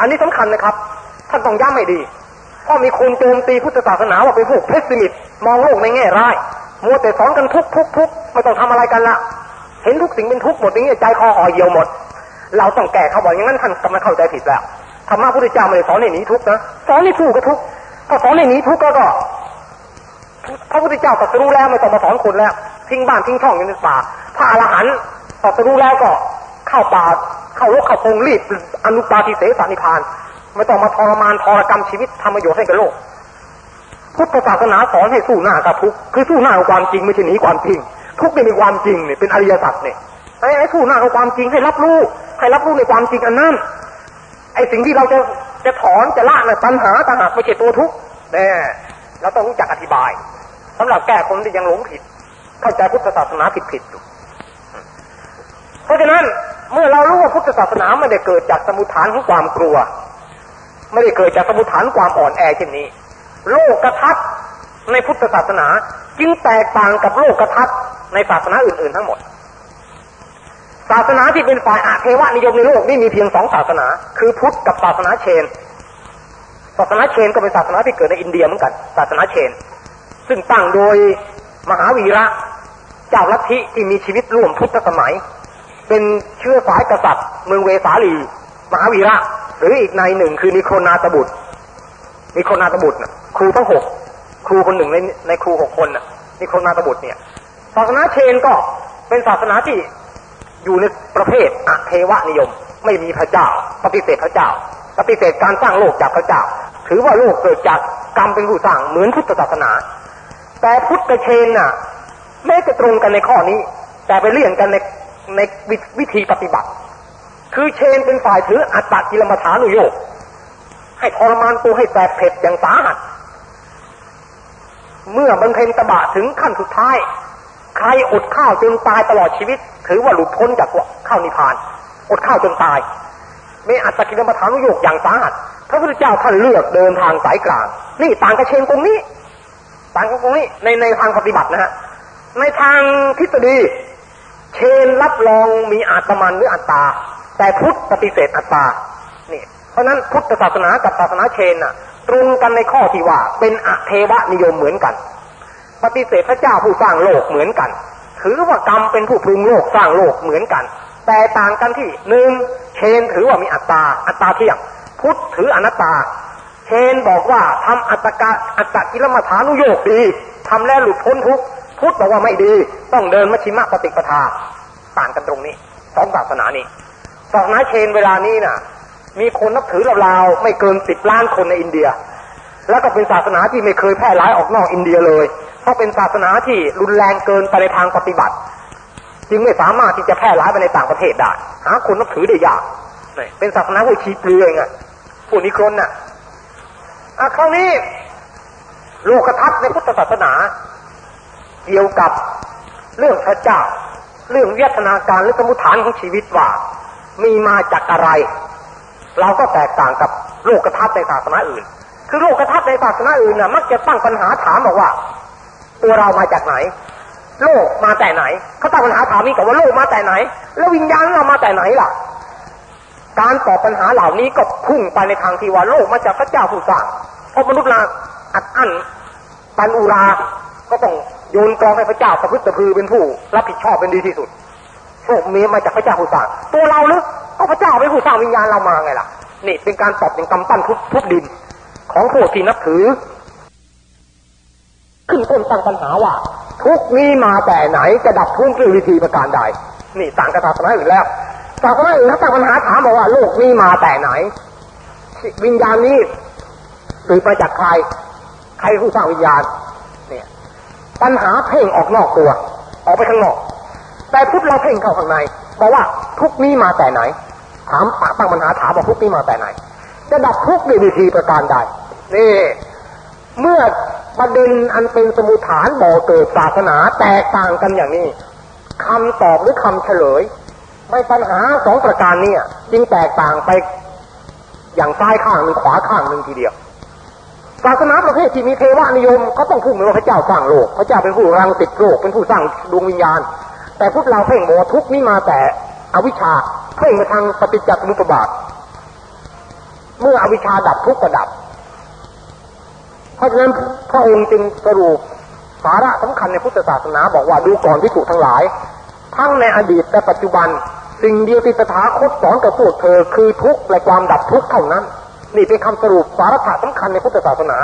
อันนี้สำคัญนะครับ ท่านต้องย้ำให้ดีเพราะมีคนโจมตีพุทธศาสนาว่าเป็นพวกเพสซิมิตมองโลกในแง่ร้ายมัวแต่สอนกันทุกทุกทุกไม่ต้องทำอะไรกันละ เห็นทุกสิ่งเป็นทุกหมดอย่างนี้ใจคอห่อเหี่ยวหมด เราต้องแก้เขาบอกอย่างนั้นท่านกำลังเข้าใจผิดแล้วธรรมะพุทธเจ้าไม่ได้สอนให้หนีทุกนะสอนให้สู้กับทุกถ้าสอนให้หนีทุกก็ก็พระพุทธเจ้าตรัสรู้แล้วไม่ต้องมาสอนคนแล้วทิ้งบ้านทิ้งช่องอยู่ในป่าพระอรหันต์ตรัสรู้แล้วก็เข้าป่าเข้ารกเข้าพงรีบอนุปาทิเสสานิพานไม่ต้องมาทรมานทรกรรมชีวิตทำประโยชน์ให้กับโลกพุทธศาสนาสอนให้สู้หน้ากับทุกคือสู้หน้ากับความจริงไม่ใช่หนีความจริง ทุกข์นี่เป็นความจริงเนี่ยเป็นอริยสัจเนี่ยไอ้ไอ้สู้หน้ากับความจริงให้รับรู้ให้รับรู้ในความจริงอันนั้นไอ้สิ่งที่เราจะจะถอนจะละน่ะปัญหาต่างหากไม่ใช่ตัวทุกข์เนี่ยเราต้องรู้จักอธิบายสำหรับแก้คนที่ยังหลงผิด เข้าใจพุทธศาสนาผิดผิดอยู่เพราะฉะนั้นเมื่อเรารู้ว่าพุทธศาสนาไม่ได้เกิดจากสมุทฐานของความกลัว ไม่ได้เกิดจากสมุทฐานความอ่อนแอเช่นนี้ โลกกระทัดในพุทธศาสนา จึงแตกต่างกับโลกกระทัด ในศาสนาอื่นๆทั้งหมด ศาสนาที่เป็นฝ่ายอาเทวนิยมในโลกนี่มีเพียงสองศาสนา คือพุทธกับศาสนาเชน ศาสนาเชนก็เป็นศาสนาที่เกิดในอินเดียเหมือนกัน ศาสนาเชน ซึ่งตั้งโดยมหาวีระเจ้าลัทธิที่มีชีวิตร่วมพุทธสมัย เป็นเชื้อสายกษัตริย์ เมืองเวสาลี มหาวีระ หรืออีกในหนึ่งคือนิโครนาตบุตรนิโครนาตบุตรนะครูทั้งหกครูคนหนึ่งในในครูหกคนนะนิโครนาตบุตรเนี่ย ศาสนาเชนก็เป็นศาสนาที่อยู่ในประเภทอเทวนิยม ไม่มีพระเจ้า ปฏิเสธพระเจ้า ปฏิเสธการสร้างโลกจากพระเจ้า ถือว่าโลกเกิดจากกรรมเป็นผู้สร้างเหมือนพุทธศาสนา แต่พุทธเชนน่ะแม้จะตรงกันในข้อนี้ แต่ไปเลี่ยงกันในในวิธีปฏิบัติ คือเชนเป็นฝ่ายถืออัตตกิลมัฐานุโยกให้ทรมานตัวให้แสบเผ็ดอย่างสาหัส เมื่อบรรเพ็ญตบะถึงขั้นสุดท้าย ใครอดข้าวจนตายตลอดชีวิต ถือว่าหลุดพ้นจากข้าวนิพพาน อดข้าวจนตายไม่อัตกิลมัฐานุโยกอย่างสาหัสพระพุทธเจ้าท่านเลือกเดินทางสายกลาง นี่ต่างกับเชนตรงนี้ต่างกับตรงนี้ในในทางปฏิบัตินะฮะในทางทฤษฎีเชนรับรองมีอาตมันหรืออัตตา แต่พุทธปฏิเสธอัตตานี่เพราะนั้นพุทธศาสนากับศาสนาเชนน่ะ ตรงกันในข้อที่ว่าเป็นอเทวนิยมเหมือนกัน ปฏิเสธพระเจ้าผู้สร้างโลกเหมือนกัน ถือว่ากรรมเป็นผู้ปรุงโลกสร้างโลกเหมือนกัน แต่ต่างกันที่หนึ่งเชนถือว่ามีอัตตาอัตตาเที่ยง พุทธถืออนัตตา เชนบอกว่าทำอัตกะอัตกิลมัฐานุโยกดีทำแล้วหลุดพ้นทุกข์พุทธบอกว่าไม่ดี ต้องเดินมัชชิมะปฏิปทา ต่างกันตรงนี้สองศาสนานี้ศาสนาเชนเวลานี้น่ะ มีคนนับถือราวๆไม่เกินสิบล้านคนในอินเดีย แล้วก็เป็นศาสนาที่ไม่เคยแพร่หลายออกนอกอินเดียเลย เพราะเป็นศาสนาที่รุนแรงเกินไปในทางปฏิบัติ จึงไม่สามารถที่จะแพร่หลายไปในต่างประเทศได้หาคนนับถือได้ยากเป็นศาสนาผู้ชีเปลือยไงผู้นิครนน่ะอะคราวนี้โลกทัศน์ในพุทธศาสนาเกี่ยวกับเรื่องพระเจ้า เรื่องวิทนาการหรือสมุทฐานของชีวิตว่า มีมาจากอะไร เราก็แตกต่างกับโลกทัศน์ในศาสนาอื่น คือโลกทัศน์ในศาสนาอื่นน่ะมักจะตั้งปัญหาถามบอกว่า ตัวเรามาจากไหน โลกมาแต่ไหนเขาตั้งปัญหาถามนี้กับว่าโลกมาแต่ไหน แล้ววิญญาณเรามาแต่ไหนล่ะ การตอบปัญหาเหล่านี้ก็พุ่งไปในทางที่ว่าโลกมาจากพระเจ้าผู้สร้างเพราะมนุษย์เราอัดอั้นปันอุราก็ต้องโยนกองให้พระเจ้าประพฤติพือเป็นผู้ รับผิดชอบเป็นดีที่สุดโชคมีมาจากพระเจ้าผู้สร้างตัวเราหรือก็พระเจ้าเป็นผู้สร้างวิญญาณเรามาไงล่ะนี่เป็นการตอบเป็นกำปั้นทุบทุบดิน ของผู้ที่นับถือ ขึ้นต้นตั้งปัญหาว่า ทุกนี้มาแต่ไหนจะดับทุกข์ด้วยวิธีประการใด นี่ต่างกับศาสนาอื่นแล้วศาสนาอื่นเขาตั้งปัญหาถามบอกว่าโลกนี้มาแต่ไหน วิญญาณนี้สืบมาจากใคร ใครผู้สร้างวิญญาณ เนี่ย ปัญหาเพ่งออกนอกตัว ออกไปข้างนอก แต่พุทธเราเพ่งเข้าข้างในบอกว่าทุกนี้มาแต่ไหน ถามตั้งปัญหาถามว่าทุกนี้มาแต่ไหน จะดับทุกข์ด้วยวิธีประการใดนี่ เมื่อประเด็นอันเป็นสมุฐานบ่อเกิดศาสนาแตกต่างกันอย่างนี้คำตอบหรือคำเฉลย ไม่ปัญหาสองประการนี้จึงแตกต่างไปอย่างซ้ายข้างหนึ่งขวาข้างหนึ่งทีเดียว ศาสนาประเภทที่มีเทวานิยมเขาต้องพูดว่าพระเจ้าสร้างโลก พระเจ้าเป็นผู้รังติดโลกเป็นผู้สร้างดวงวิญญาณ แต่พวกเราเพ่งบอกทุกนี้มาแต่อวิชชาเพ่งมาทางปฏิจจสมุปบาท เมื่ออวิชชาดับทุกข์ก็ดับ เพราะฉะนั้นพระองค์จึงสรุปสาระสำคัญในพุทธศาสนาบอกว่าดูก่อนที่ถูกทั้งหลาย ทั้งในอดีตและปัจจุบัน สิ่งเดียวที่ตถาคตสอนกับพวกเธอ คือทุกข์และความดับทุกข์เท่านั้น นี่เป็นคำสรุปสาระสำคัญในพุทธศาสนา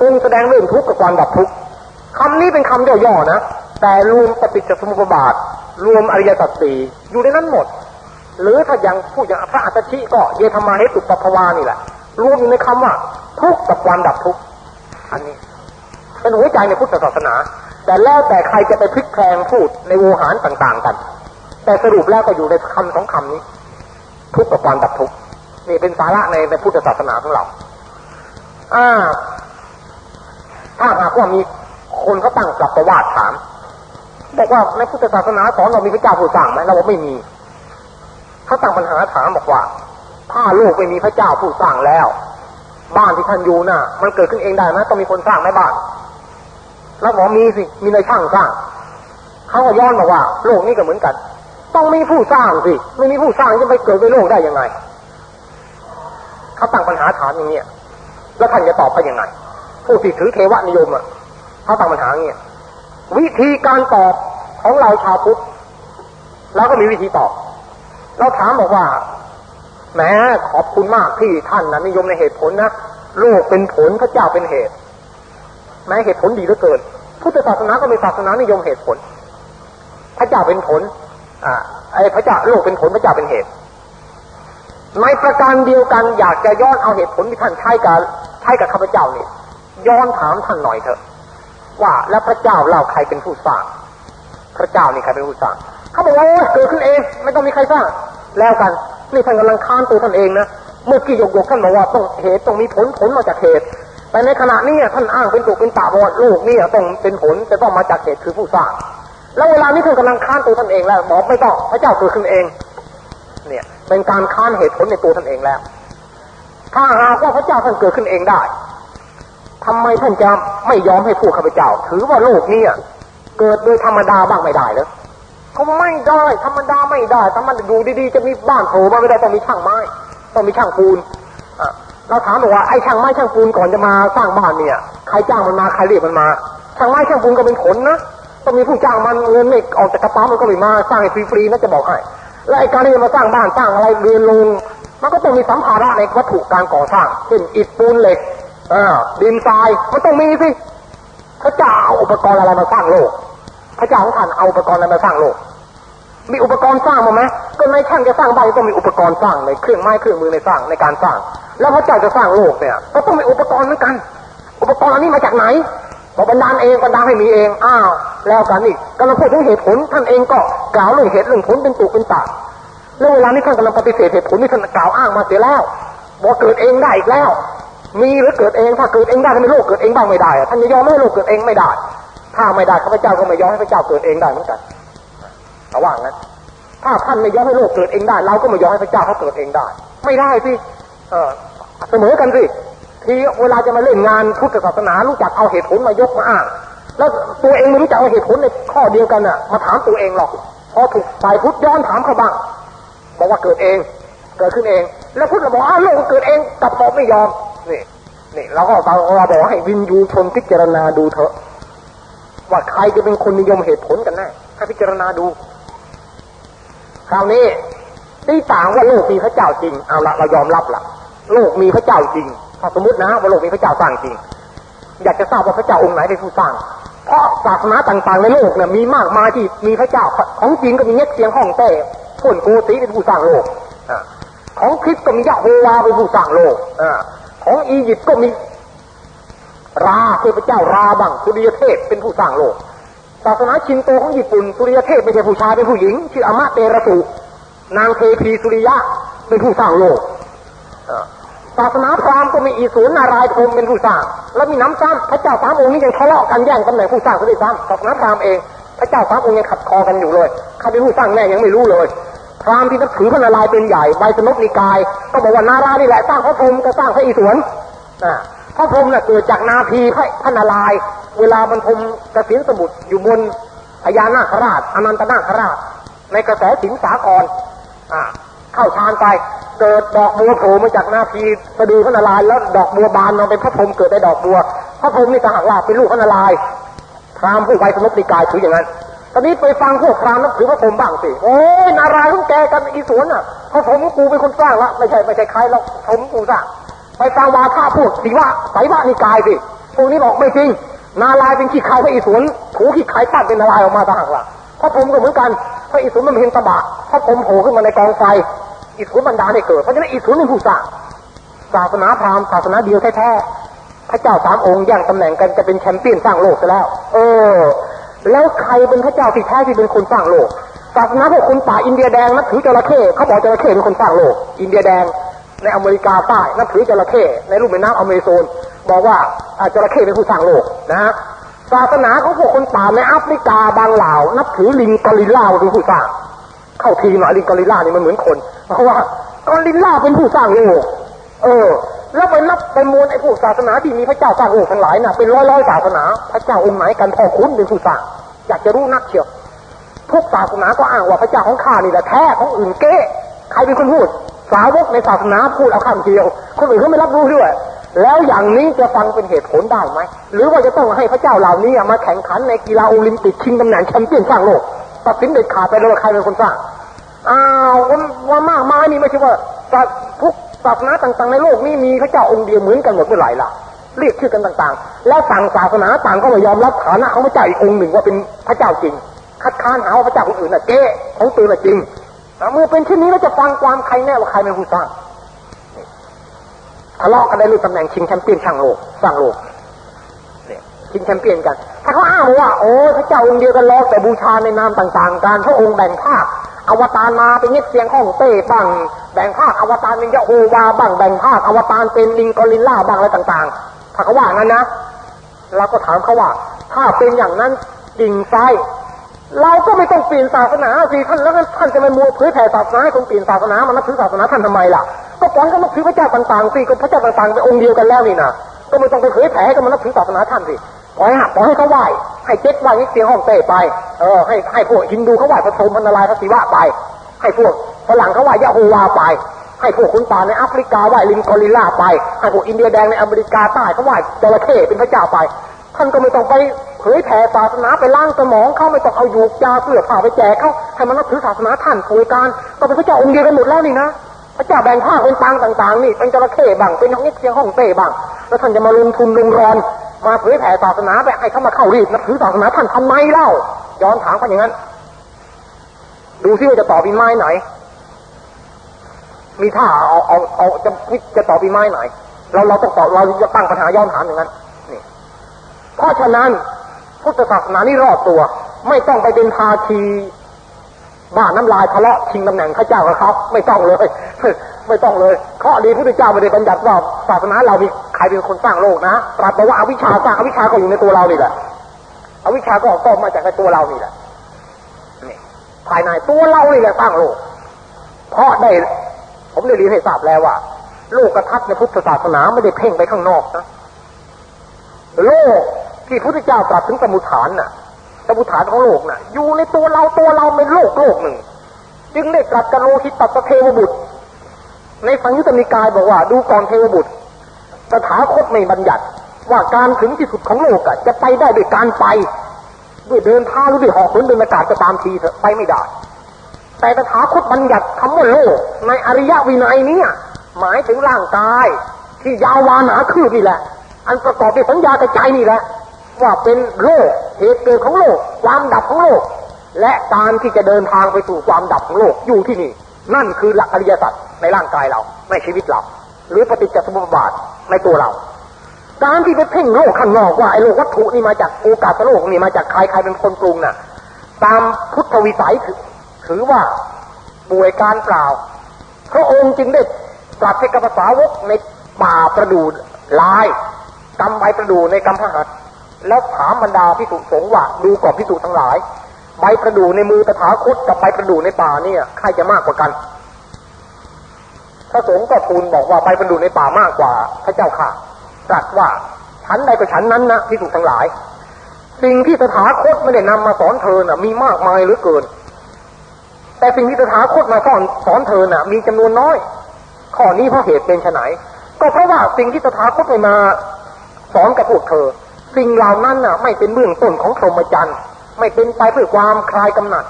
ทรงแสดงเรื่องทุกข์กับความดับทุกข์คำนี้เป็นคำย่อๆนะ แต่รวมปฏิจจสมุปบาท รวมอริยสัจสี่อยู่ในนั้นหมด หรือถ้าย่างพูดอย่างพระอัตชิก็เยธรรมาเหตุปัภวานี่แหละรวมอยู่ในคำว่าทุกข์กับความดับทุกข์ันนี้เป็นหัวใจในพุทธศาสนา แต่แล้วแต่ใครจะไปพลิกแพลงพูดในโวหารต่างๆกัน แต่สรุปแล้วก็อยู่ในคำสองคำนี้ ทุกข์กับความดับทุกข์นี่เป็นสาระในในพุทธศาสนาของเราอ่าถ้าหากว่ามีคนเขาตั้งกลับประวัติถามบอกว่าในพุทธศาสนาสอนเรามีพระเจ้าผู้สร้างไหมเราบอกไม่มีเขาตั้งปัญหาถามบอกว่า ถ้าโลกไม่มีพระเจ้าผู้สร้างแล้ว บ้านที่ท่านอยู่น่ะ มันเกิดขึ้นเองได้ไหมต้องมีคนสร้างไหมบ้าน แล้วบอมีสิ มีในช่างสร้าง เขาก็ย้อนบอกว่า โลกนี้ก็เหมือนกัน ต้องมีผู้สร้างสิ ไม่มีผู้สร้างจะไปเกิดในโลกได้ยังไง เขาตั้งปัญหาถามอย่างเงี้ยแล้วท่านจะตอบไปยังไง ผู้ที่ถือเทวนิยมอะเขาตั้งปัญหาอย่างเงี้ยวิธีการตอบของเราชาวพุทธเราก็มีวิธีตอบ เราถามบอกว่า แหมขอบคุณมากที่ท่านนะนิยมในเหตุผลนะโลกเป็นผลพระเจ้าเป็นเหตุ แม้เหตุผลดีเหลือเกิน พุทธศาสนาก็มีศาสนานิยมเหตุผล พระเจ้าเป็นผล อ่าไอ้พระเจ้าโลกเป็นผลพระเจ้าเป็นเหตุ ในประการเดียวกันอยากจะย้อนเอาเหตุผลที่ท่านใช้กับใช้กับข้าพเจ้านี่ย้อนถามท่านหน่อยเถอะ ว่าแล้วพระเจ้าเราใครเป็นผู้สร้าง พระเจ้านี่ใครเป็นผู้สร้างเขาบอกว่าเกิดขึ้นเอง ไม่ต้องมีใครสร้าง แล้วกัน นี่ท่านกำลังค้านตัวท่านเองนะเมื่อกี้ยกๆท่านบอกว่าต้องเหตุต้องมีผลผลมาจากเหตุ แต่ในขณะนี้ท่านอ้างเป็นตุกเป็นตาบอดลูกนี่ต้องเป็นผลจะต้องมาจากเหตุคือผู้สร้าง แล้วเวลานี้ท่านกำลังค้านตัวท่านเองแล้วบอกไม่ต้องพระเจ้าเกิดขึ้นเอง เนี่ยเป็นการค้านเหตุผลในตัวท่านเองแล้ว ถ้าหากว่าพระเจ้าท่านเกิดขึ้นเองได้ทำไมท่านจะไม่ยอมให้ผู้ข้าพเจ้า ถือว่าโลกนี้เกิดโดยธรรมดาบ้างไม่ได้เลย เขาไม่ได้ ธรรมดาไม่ได้ถ้ามันดูดีๆจะมีบ้านโผล่มาไม่ได้ต้องมีช่างไม้ ต้องมีช่างปูนเราถามบอกว่าไอ้ช่างไม้ช่างปูนก่อนจะมาสร้างบ้านเนี่ย ใครจ้างมันมาใครเรียกมันมาช่างไม้ช่างปูนก็เป็นผลนะต้องมีผู้จ้างมันเงินไม่ออกจากกระเป๋ามันก็ไม่มาสร้างให้ฟรีๆนะจะบอกให้และไอ้การที่จะมาสร้างบ้านสร้างอะไรเรียนลงมันก็ต้องมีสัมภาระในวัตถุการก่อสร้างเช่นอิฐปูนเหล็กอ่าดินทรายมันต้องมีสิพระเจ้าเอาอุปกรณ์อะไรมาสร้างโลกพระเจ้าของท่านเอาอุปกรณ์อะไรมาสร้างโลก มีอุปกรณ์สร้างมาไหมก็ในช่างจะสร้างบ้านต้องมีอุปกรณ์สร้างในเครื่องไม้เครื่องมือในสร้างในการสร้าง แล้วพระเจ้าจะสร้างโลกเนี่ย ก็ต้องมีอุปกรณ์เหมือนกัน อุปกรณ์อันนี้มาจากไหนบอกบันดาลเองบันดาลให้มีเองอ้าวแล้วกันนี่กำลังพูดถึงเหตุผลท่านเองก็กล่าวเรื่องเหตุเรื่องผลเป็นตุเป็นตาแล้วเวลานี้ท่านกำลังปฏิเสธเหตุผลที่ท่านกล่าวอ้างมาเสียแล้วบอกเกิดเองได้อีกแล้ว มีหรือเกิดเองถ้าเกิดเองได้ทำไมโลกเกิดเองบ้างไม่ได้ท่านจะยอมให้โลกเกิดเองไม่ได้ ถ้าไม่ได้ข้าพเจ้าก็ไม่ยอมให้พระเจ้าเกิดเองได้เหมือนกัน ระว่างั้นถ้าท่านไม่ยอมให้โลกเกิดเองได้ เราก็ไม่ยอมให้พระเจ้าเขาเกิดเองได้ ไม่ได้สิเออเสมอกันสิทีเวลาจะมาเล่นงานพุทธศาสนารู้จักเอาเหตุผลมายกมาอ้างแล้วตัวเองไม่รู้จักเอาเหตุผลในข้อเดียวกันน่ะ มาถามตัวเองหรอกพอถูกฝ่ายพุทธย้อนถามเขาบ้างบอกว่าเกิดเอง เกิดขึ้นเอง แล้วพุทธบอกอ้าวโลกเกิดเองกับตอบไม่ยอมนี่นี่เราก็เราบอกให้วินยูชนพิจารณาดูเถอะว่าใครจะเป็นคนนิยมเหตุผลกันแน่ให้พิจารณาดู คราวนี้ตีต่างว่าโลกมีพระเจ้าจริง เอาละเรายอมรับละโลกมีพระเจ้าจริงถ้าสมมตินะว่าโลกมีพระเจ้าสร้างจริง อยากจะทราบว่าพระเจ้าองค์ไหนเป็นผู้สร้าง เพราะศาสนาต่างๆในโลกเนี่ยมีมากมายที่มีพระเจ้าของจริงก็มีเง็กเสียงห้องเต้พ่นโกสีเป็นผู้สร้างโลกอของคริสก็มียะโฮวาเป็นผู้สร้างโลกอของอียิปต์ก็มีราเทพเจ้าราบังสุริยเทพเป็นผู้สร้างโลก ศาสนาชินโตของญี่ปุ่นสุริยเทพไม่ใช่ผู้ชายเป็นผู้หญิง ชื่ออามะเตระสุนางเทพีสุริยะเป็นผู้สร้างโลกศาสนาพราหมณ์ก็มีอีสูรนารายณ์พรมเป็นผู้สร้าง แล้วมีน้ำซ้ำพระเจ้าสามองค์นี้ยังทะเลาะกันแย่งตำแหน่งผู้สร้างก็ได้ซ้ำศาสนาพราหมณ์เองพระเจ้าสามองค์ยังขัดคอกันอยู่เลยใครเป็นผู้สร้างแน่ยังไม่รู้เลยพราหมณ์ที่นับถือพระนารายณ์เป็นใหญ่ใบสนบนิกาย ก็บอกว่านารานี่แหละสร้างพระพรหมก็สร้างพระอีสวน พระพรหมน่ะเกิดจากนาพีพระพนาราย เวลาบรรทมกระสินสมุทรอยู่บนพญานาคราชอนันตนาคราช ในกระแสสินสากรเข้าฌานไปเกิดดอกบัวโผล่มาจากนาพีสะดือพระนารายแล้วดอกบัวบานมาเป็นพระพรหมเกิดได้ดอกบัว พระพรหมนี่ต่างหากว่าเป็นลูกพระนารายพรามผู้ไวสมบติกายถืออย่างนั้นตอนนี้ไปฟังพวกพรามนับถือพระพรหมบ้างสิโอ้ยนารายณ์ต้องแกกันอีสวนอะพระพรหมกูเป็นคนสร้างละไม่ใช่ไม่ใช่ใครหรอกพรหมกูสร้าง ไปฟังวาท่าพวกสีว่าไสวะนิกายสิพวกนี้บอกไม่จริง นารายเป็นขี้เขาพระอีสวนถูขี้ไข่ปั้นเป็นนารายออกมาต่างหากละพระพรหมก็เหมือนกันพระอิศวรมันเห็นตบะพระพรหมโผล่ขึ้นมาในกองไฟอิศวรบรรดาให้เกิดเพราะฉะนั้นอิศวรเป็นผู้สร้างศาสนาพราหมณ์ศาสนาเดียวแท้ๆพระเจ้าสามองค์แย่งตำแหน่งกันจะเป็นแชมเปี้ยนสร้างโลกซะแล้ว เออ แล้วใครเป็นพระเจ้าที่แท้ที่เป็นคนสร้างโลกศาสนาพวกคนป่าอินเดียแดงนับถือจระเข้เขาบอกจระเข้เป็นคนสร้างโลก อินเดียแดง ในอเมริกาใต้นับถือจระเข้ในรูปแม่น้ำอเมซอนบอกว่าจระเข้เป็นผู้สร้างโลกนะศาสนาของพวกคนป่าในแอฟริกาบางเหล่า นับถือลิงกอริลลาเป็นผู้สร้าง เข้าทีหน่อยลิงกอริลลานี่มันเหมือนคน เพราะว่ากอริลลาเป็นผู้สร้างโลกเออ แล้วไปนับไปมวลไอ้พวกศาสนาที่มีพระเจ้าสร้างโลกทั้งหลายน่ะเป็นร้อยร้อยศาสนา พระเจ้าองค์ไหนกันพ่อคุณเป็นผู้สร้าง อยากจะรู้นักเชียวทุกศาสนาก็อ้างว่าพระเจ้าของข้านี่แหละแท้ของอื่นเก้ใครเป็นคนพูด สาวกในศาสนาพูดเอาคำเดียว คนอื่นเขาไม่รับรู้ด้วย แล้วอย่างนี้จะฟังเป็นเหตุผลได้ไหม หรือว่าจะต้องให้พระเจ้าเหล่านี้มาแข่งขันในกีฬาโอลิมปิกชิงตำแหน่งแชมเปี้ยนสร้างโลกตัดสินเด็ดขาดไปเลยว่าใครเป็นคนสร้าง อ้าวว่ามากมายนี่ไม่ใช่ว่าทุกศาสนาต่างๆในโลกนี้มีพระเจ้าองค์เดียวเหมือนกันหมดเมื่อไหร่ล่ะเรียกชื่อกันต่างๆ แล้วต่างศาสนาต่างก็ไม่ยอมรับฐานะของพระเจ้าอีกองค์หนึ่งว่าเป็นพระเจ้าจริง คัดค้านหาว่าพระเจ้าคนอื่นน่ะเก้ของตัวน่ะจริง เมื่อเป็นเช่นนี้เราจะฟังความใครแน่ว่าใครเป็นผู้สร้างทะเลาะกันได้รู้ตำแหน่งชิงแชมเปี้ยนช่างโลกสร้างโลกชิงแชมเปี้ยนกัน ถ้าเขาอ้างว่า โอ้พระเจ้าองค์เดียวกันล้อแต่บูชาในนามต่างๆกันพระองค์แบ่งภาคอวตารมาเป็นเงียเสียงห้องเต้บ้างแบ่งภาคอวตารเป็นยะโฮวาบ้างแบ่งภาคอวตารเป็นลิงกอริลล่าบ้างอะไรต่างๆ ถ้าเขาว่างั้นนะเราก็ถามเขาว่า ถ้าเป็นอย่างนั้นจริงไซ เราก็ไม่ต้องเปลี่ยนศาสนาสิท่านแล้วท่านจะไปมัวเผยแผ่ศาสนาให้คนเปลี่ยนศาสนามันนับถือศาสนาท่านทำไมล่ะ ก็ปล่อยก็นับถือพระเจ้าต่างๆสิก็พระเจ้าต่างๆเป็นองค์เดียวกันแล้วนี่นะก็ไม่ต้องไปเผยแผ่ให้กันมันนับถือศาสนาท่านสิปล่อยฮะปล่อยให้เขาไหว้ให้เจ็ดไหว้เสียงห้องเต้ไปเออให้ให้พวกฮินดูเขาไหว้พระพรหมพนารายพระศิวะไป ให้พวกฝรั่งเขาไหว้ยะโฮวาไป ให้พวกคนป่าในแอฟริกาไหว้ลิงกอริลลาไปให้พวกอินเดียแดงในอเมริกาใต้เขาไหว้จระเข้เป็นพระเจ้าไป ท่านก็ไม่ต้องไป เผยแผ่ศาสนาไปล้างสมองเขาไม่ต้องเอาอยู่ยาเสือผ้าไปแจกเขาให้มันนับถือศาสนาท่านป่วยการก็เป็นพระเจ้าองค์เดียวกันหมดแล้วนี่นะพระเจ้าแบ่งผ้าเป็นปางต่างๆนี่เป็นจระเข้บ้างเป็นห้องเสียงห้องเต้บ้างแล้วท่านจะมาลงทุนลงรอนมาเผยแผ่ศาสนาไปให้เขามาเข้ารีบนับถือศาสนาท่านทำไมเล่าย้อนถามเขาอย่างนั้น ดูซิว่าจะตอบปีไม้ไหน มีท่าเอาเอาเอาจะจะตอบปีไม้ไหนเราเราต้องตอบเราจะตั้งปัญหาย้อนถามอย่างนั้นเพราะฉะนั้น พุทธศาสนานี่รอบตัว ไม่ต้องไปเป็นภาคีบ้าน้ำลายทะเลาะชิงตำแหน่งข้าเจ้ากับเขาไม่ต้องเลยไม่ต้องเลยข้อดีพระเจ้าไม่ได้บัญญัติว่าศาสนาเรามีใครเป็นคนสร้างโลกนะตรัสบอกว่าอาวิชชาสร้างอวิชชาก็อยู่ในตัวเรานี่แหละอวิชชาก็ก็มาจากในตัวเรานี่แหละนี่ภายในตัวเรานี่แหละสร้างโลก เพราะได้ ผมได้เรียนให้ทราบแล้วว่าโลกกระทัดในพุทธศาสนาไม่ได้เพ่งไปข้างนอกนะโลก ที่พุทธเจ้าตรัสถึงสมุทฐานน่ะ สมุทฐานของโลกน่ะ อยู่ในตัวเราตัวเราเป็นโลกโลกหนึ่ง จึงได้ตรัสกับโลหิตตัตเทวบุตร ในสังยุตติกายบอกว่า ดูก่อนเทวบุตรสถาคตไม่บัญญัติว่าการถึงที่สุดของโลกอะจะไปได้ด้วยการไป ด้วยเดินเท้าหรือด้วยหอกขนเดินอากาศก็ตามทีเถอะไปไม่ได้ แต่ตถาคตบัญญัติคำว่าโลก ในอริยวินัยนี้หมายถึงร่างกาย ที่ยาววานาคืบนี่แหละ อันประกอบด้วยสัญญากระจายนี่แหละ ว่าเป็นโลกเหตุเกิดของโลก ความดับของโลก และการที่จะเดินทางไปสู่ความดับของโลกอยู่ที่นี่ นั่นคือหลักอริยสัจในร่างกายเราในชีวิตเรา หรือปฏิจจสมุปบาทในตัวเรา การที่ไปเพ่งโลกข้างนอกว่าไอ้โลกวัตถุนี่มาจากโอกาสโลกนี่มาจากใครใครเป็นคนปรุงน่ะ ตามพุทธวิสัยถือถือว่าป่วยการเปล่าพระองค์จึงได้ตรัสให้กับภาษาวกในป่าประดูลายกำใบประดูในกำพหัต แล้วถามบรรดาพิสุสงฆ์ว่าดูก่อนพิสุทั้งหลาย ใบประดูในมือตถาคตกับใบประดูในป่าเนี่ยใครจะมากกว่ากัน พระสงฆ์ก็ทูลบอกว่าใบประดูในป่ามากกว่า พระเจ้าค่ะตรัสว่าฉันใดก็ฉันนั้นนะพิสุทั้งหลาย สิ่งที่ตถาคตไม่ได้นำมาสอนเธอน่ะ มีมากมายเหลือเกิน แต่สิ่งที่ตถาคตมาสอนสอนเธอน่ะ มีจำนวนน้อย ข้อนี้เพราะเหตุเป็นไนก็เพราะว่าสิ่งที่ตถาคตไม่มาสอนกับพวกเธอ สิ่งเหล่านั้นน่ะ ไม่เป็นเบื้องต้นของพรหมจรรย์ ไม่เป็นไปเพื่อความคลายกำหนัด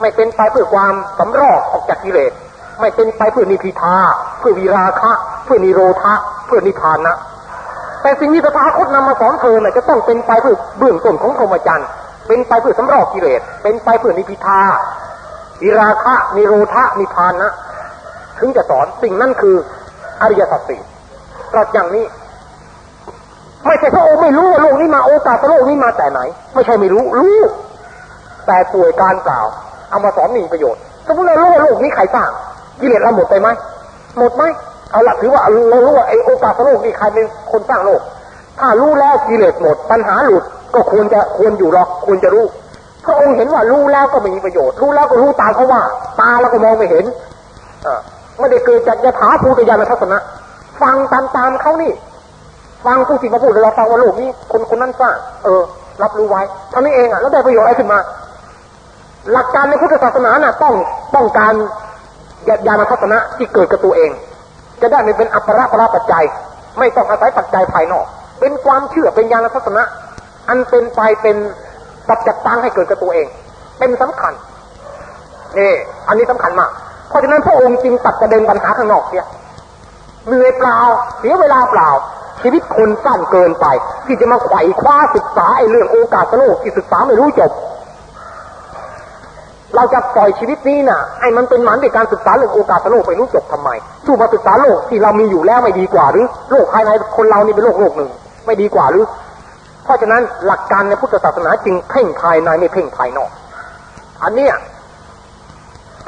ไม่เป็นไปเพื่อความสำรอกออกจากกิเลส ไม่เป็นไปเพื่อนิพิทา เพื่อวิราคะ เพื่อนิโรธะ เพื่อนิพานะ แต่สิ่งที่ตถาคตนำมาสอนเธอเนี่ยจะต้องเป็นไปเพื่อเบื้องต้นของพรหมจรรย์ เป็นไปเพื่อสำรอกกิเลส เป็นไปเพื่อนิพิทาวิราคะ นิโรธะ นิพานนะถึงจะสอนสิ่งนั้นคืออริยสัจสี่ตรัสอย่างนี้ ไม่ใช่พระองค์ไม่รู้ว่าโลกนี้มาโอกาสโลกนี้มาแต่ไหน ไม่ใช่ไม่รู้ รู้ แต่ป่วยการกล่าวเอามาสอนมีประโยชน์สมมติเรารู้ว่าโลกนี้ใครสร้างกิเลสเราหมดไปไหมหมดไหมเอาละถือว่าเรารู้ว่าไอโอกาสโลกนี่ใครเป็นคนสร้างโลก ถ้ารู้แล้วกิเลสหมด ปัญหาหลุดก็ควรจะควรอยู่หรอกควรจะรู้พระองค์เห็นว่ารู้แล้วก็ไม่มีประโยชน์ รู้แล้วก็รู้ตามเขาว่า ตาแล้วก็มองไม่เห็นอไม่ได้เกิดจากยถาภูตยานทัศนะ ฟังตามตามเขานี่ ฟังผู้ที่มาพูดเราฟังว่าโลกนี้ คนคนนั้นสร้างเออ รับรู้ไว้ทำนี้เองอะแล้วได้ประโยชน์อะไรขึ้นมา หลักการในพุทธศาสนาน่ะ ต้องต้องการญาณทัศนะที่เกิดกับตัวเอง จะได้ไม่เป็นอัปปะปราปัจจัย ไม่ต้องอาศัยปัจจัยภายนอก เป็นความเชื่อเป็นญาณทัศนะ อันเป็นไปเป็นปัจจัตังให้เกิดกับตัวเอง เป็นสำคัญนี่อันนี้สำคัญมาก เพราะฉะนั้นพระองค์จึงตัดประเด็นปัญหาข้างนอกเสียเหนื่อยเปล่าเสียเวลาเปล่า ชีวิตคนสั้นเกินไป ที่จะมาไขว่คว้าศึกษาไอ้เรื่องโอกาสโลกที่ศึกษาไม่รู้จบ เราจะปล่อยชีวิตนี้นะ่ะไอ้มันเป็นหมันในการศึกษาเรื่องโอกาสโลกไปรู้จบทำไมสู้มาศึกษาโลกที่เรามีอยู่แล้วไม่ดีกว่าหรือโลกภายในคนเรานี่เป็นโลกโลกหนึ่ง ไม่ดีกว่าหรือ เพราะฉะนั้นหลักการในพุทธศาสนาจึงเพ่งภายในไม่เพ่งภายนอก อันเนี้ย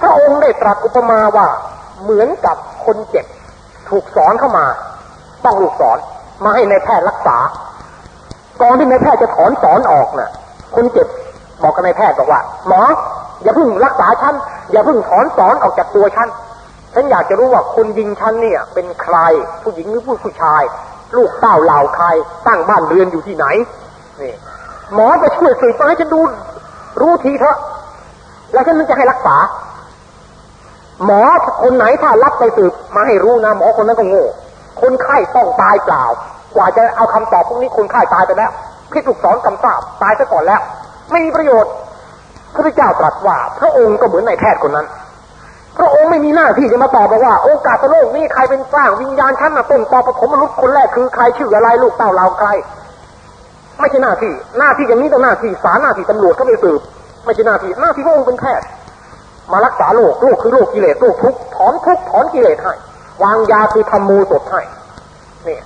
พระองค์ได้ตรัสอุปมาว่าเหมือนกับคนเจ็บ ถูกสอนเข้ามา ต้องลูกสอน มาให้ในแพทย์รักษา ก่อนที่ในแพทย์จะถอนสอนออกนะ่ะ คนเจ็บบอกกับนายแพทย์บอกว่าหมออย่าเพิ่งรักษาฉันอย่าเพิ่งถอนสอนออกจากตัวฉันฉันอยากจะรู้ว่าคนยิงฉันเนี่ย เป็นใครผู้หญิงหรือผู้ผู้ชาย ลูกเต้าเหล่าใครตั้งบ้านเรือนอยู่ที่ไหนนี่หมอไปช่วยสืบมาให้ฉันดูรู้ทีเถอะ แล้วฉันจะให้รักษา หมอคนไหนถ้ารับไปสืบมาให้รู้นะหมอคนนั้นก็โง่ คนไข้ต้องตายเปล่า กว่าจะเอาคำตอบพวกนี้คนไข้ตายไปแล้วพิถูกสอนกำทราบตายซะก่อนแล้ว ไม่มีประโยชน์พระเจ้าตรัสว่า พระองค์ก็เหมือนนายแพทย์คนนั้น พระองค์ไม่มีหน้าที่จะมาตอบว่า โอกาสโลกนี้ใครเป็นสร้างวิญญาณชั้นต้นตอปฐมมนุษย์คนแรกคือใครชื่ออะไรลูกเต้าเราใคร ไม่ใช่หน้าที่หน้าที่อย่างนี้ต้องหน้าที่ศาลหน้าที่ตำรวจก็ไปสืบไม่ใช่หน้าที่หน้าที่พระองค์เป็นแพทย์มารักษาโรคโรคคือโรคกิเลสโรคทุกถอนทุกถอนกิเลสให้ วางยาคือทำมูสดให้นี่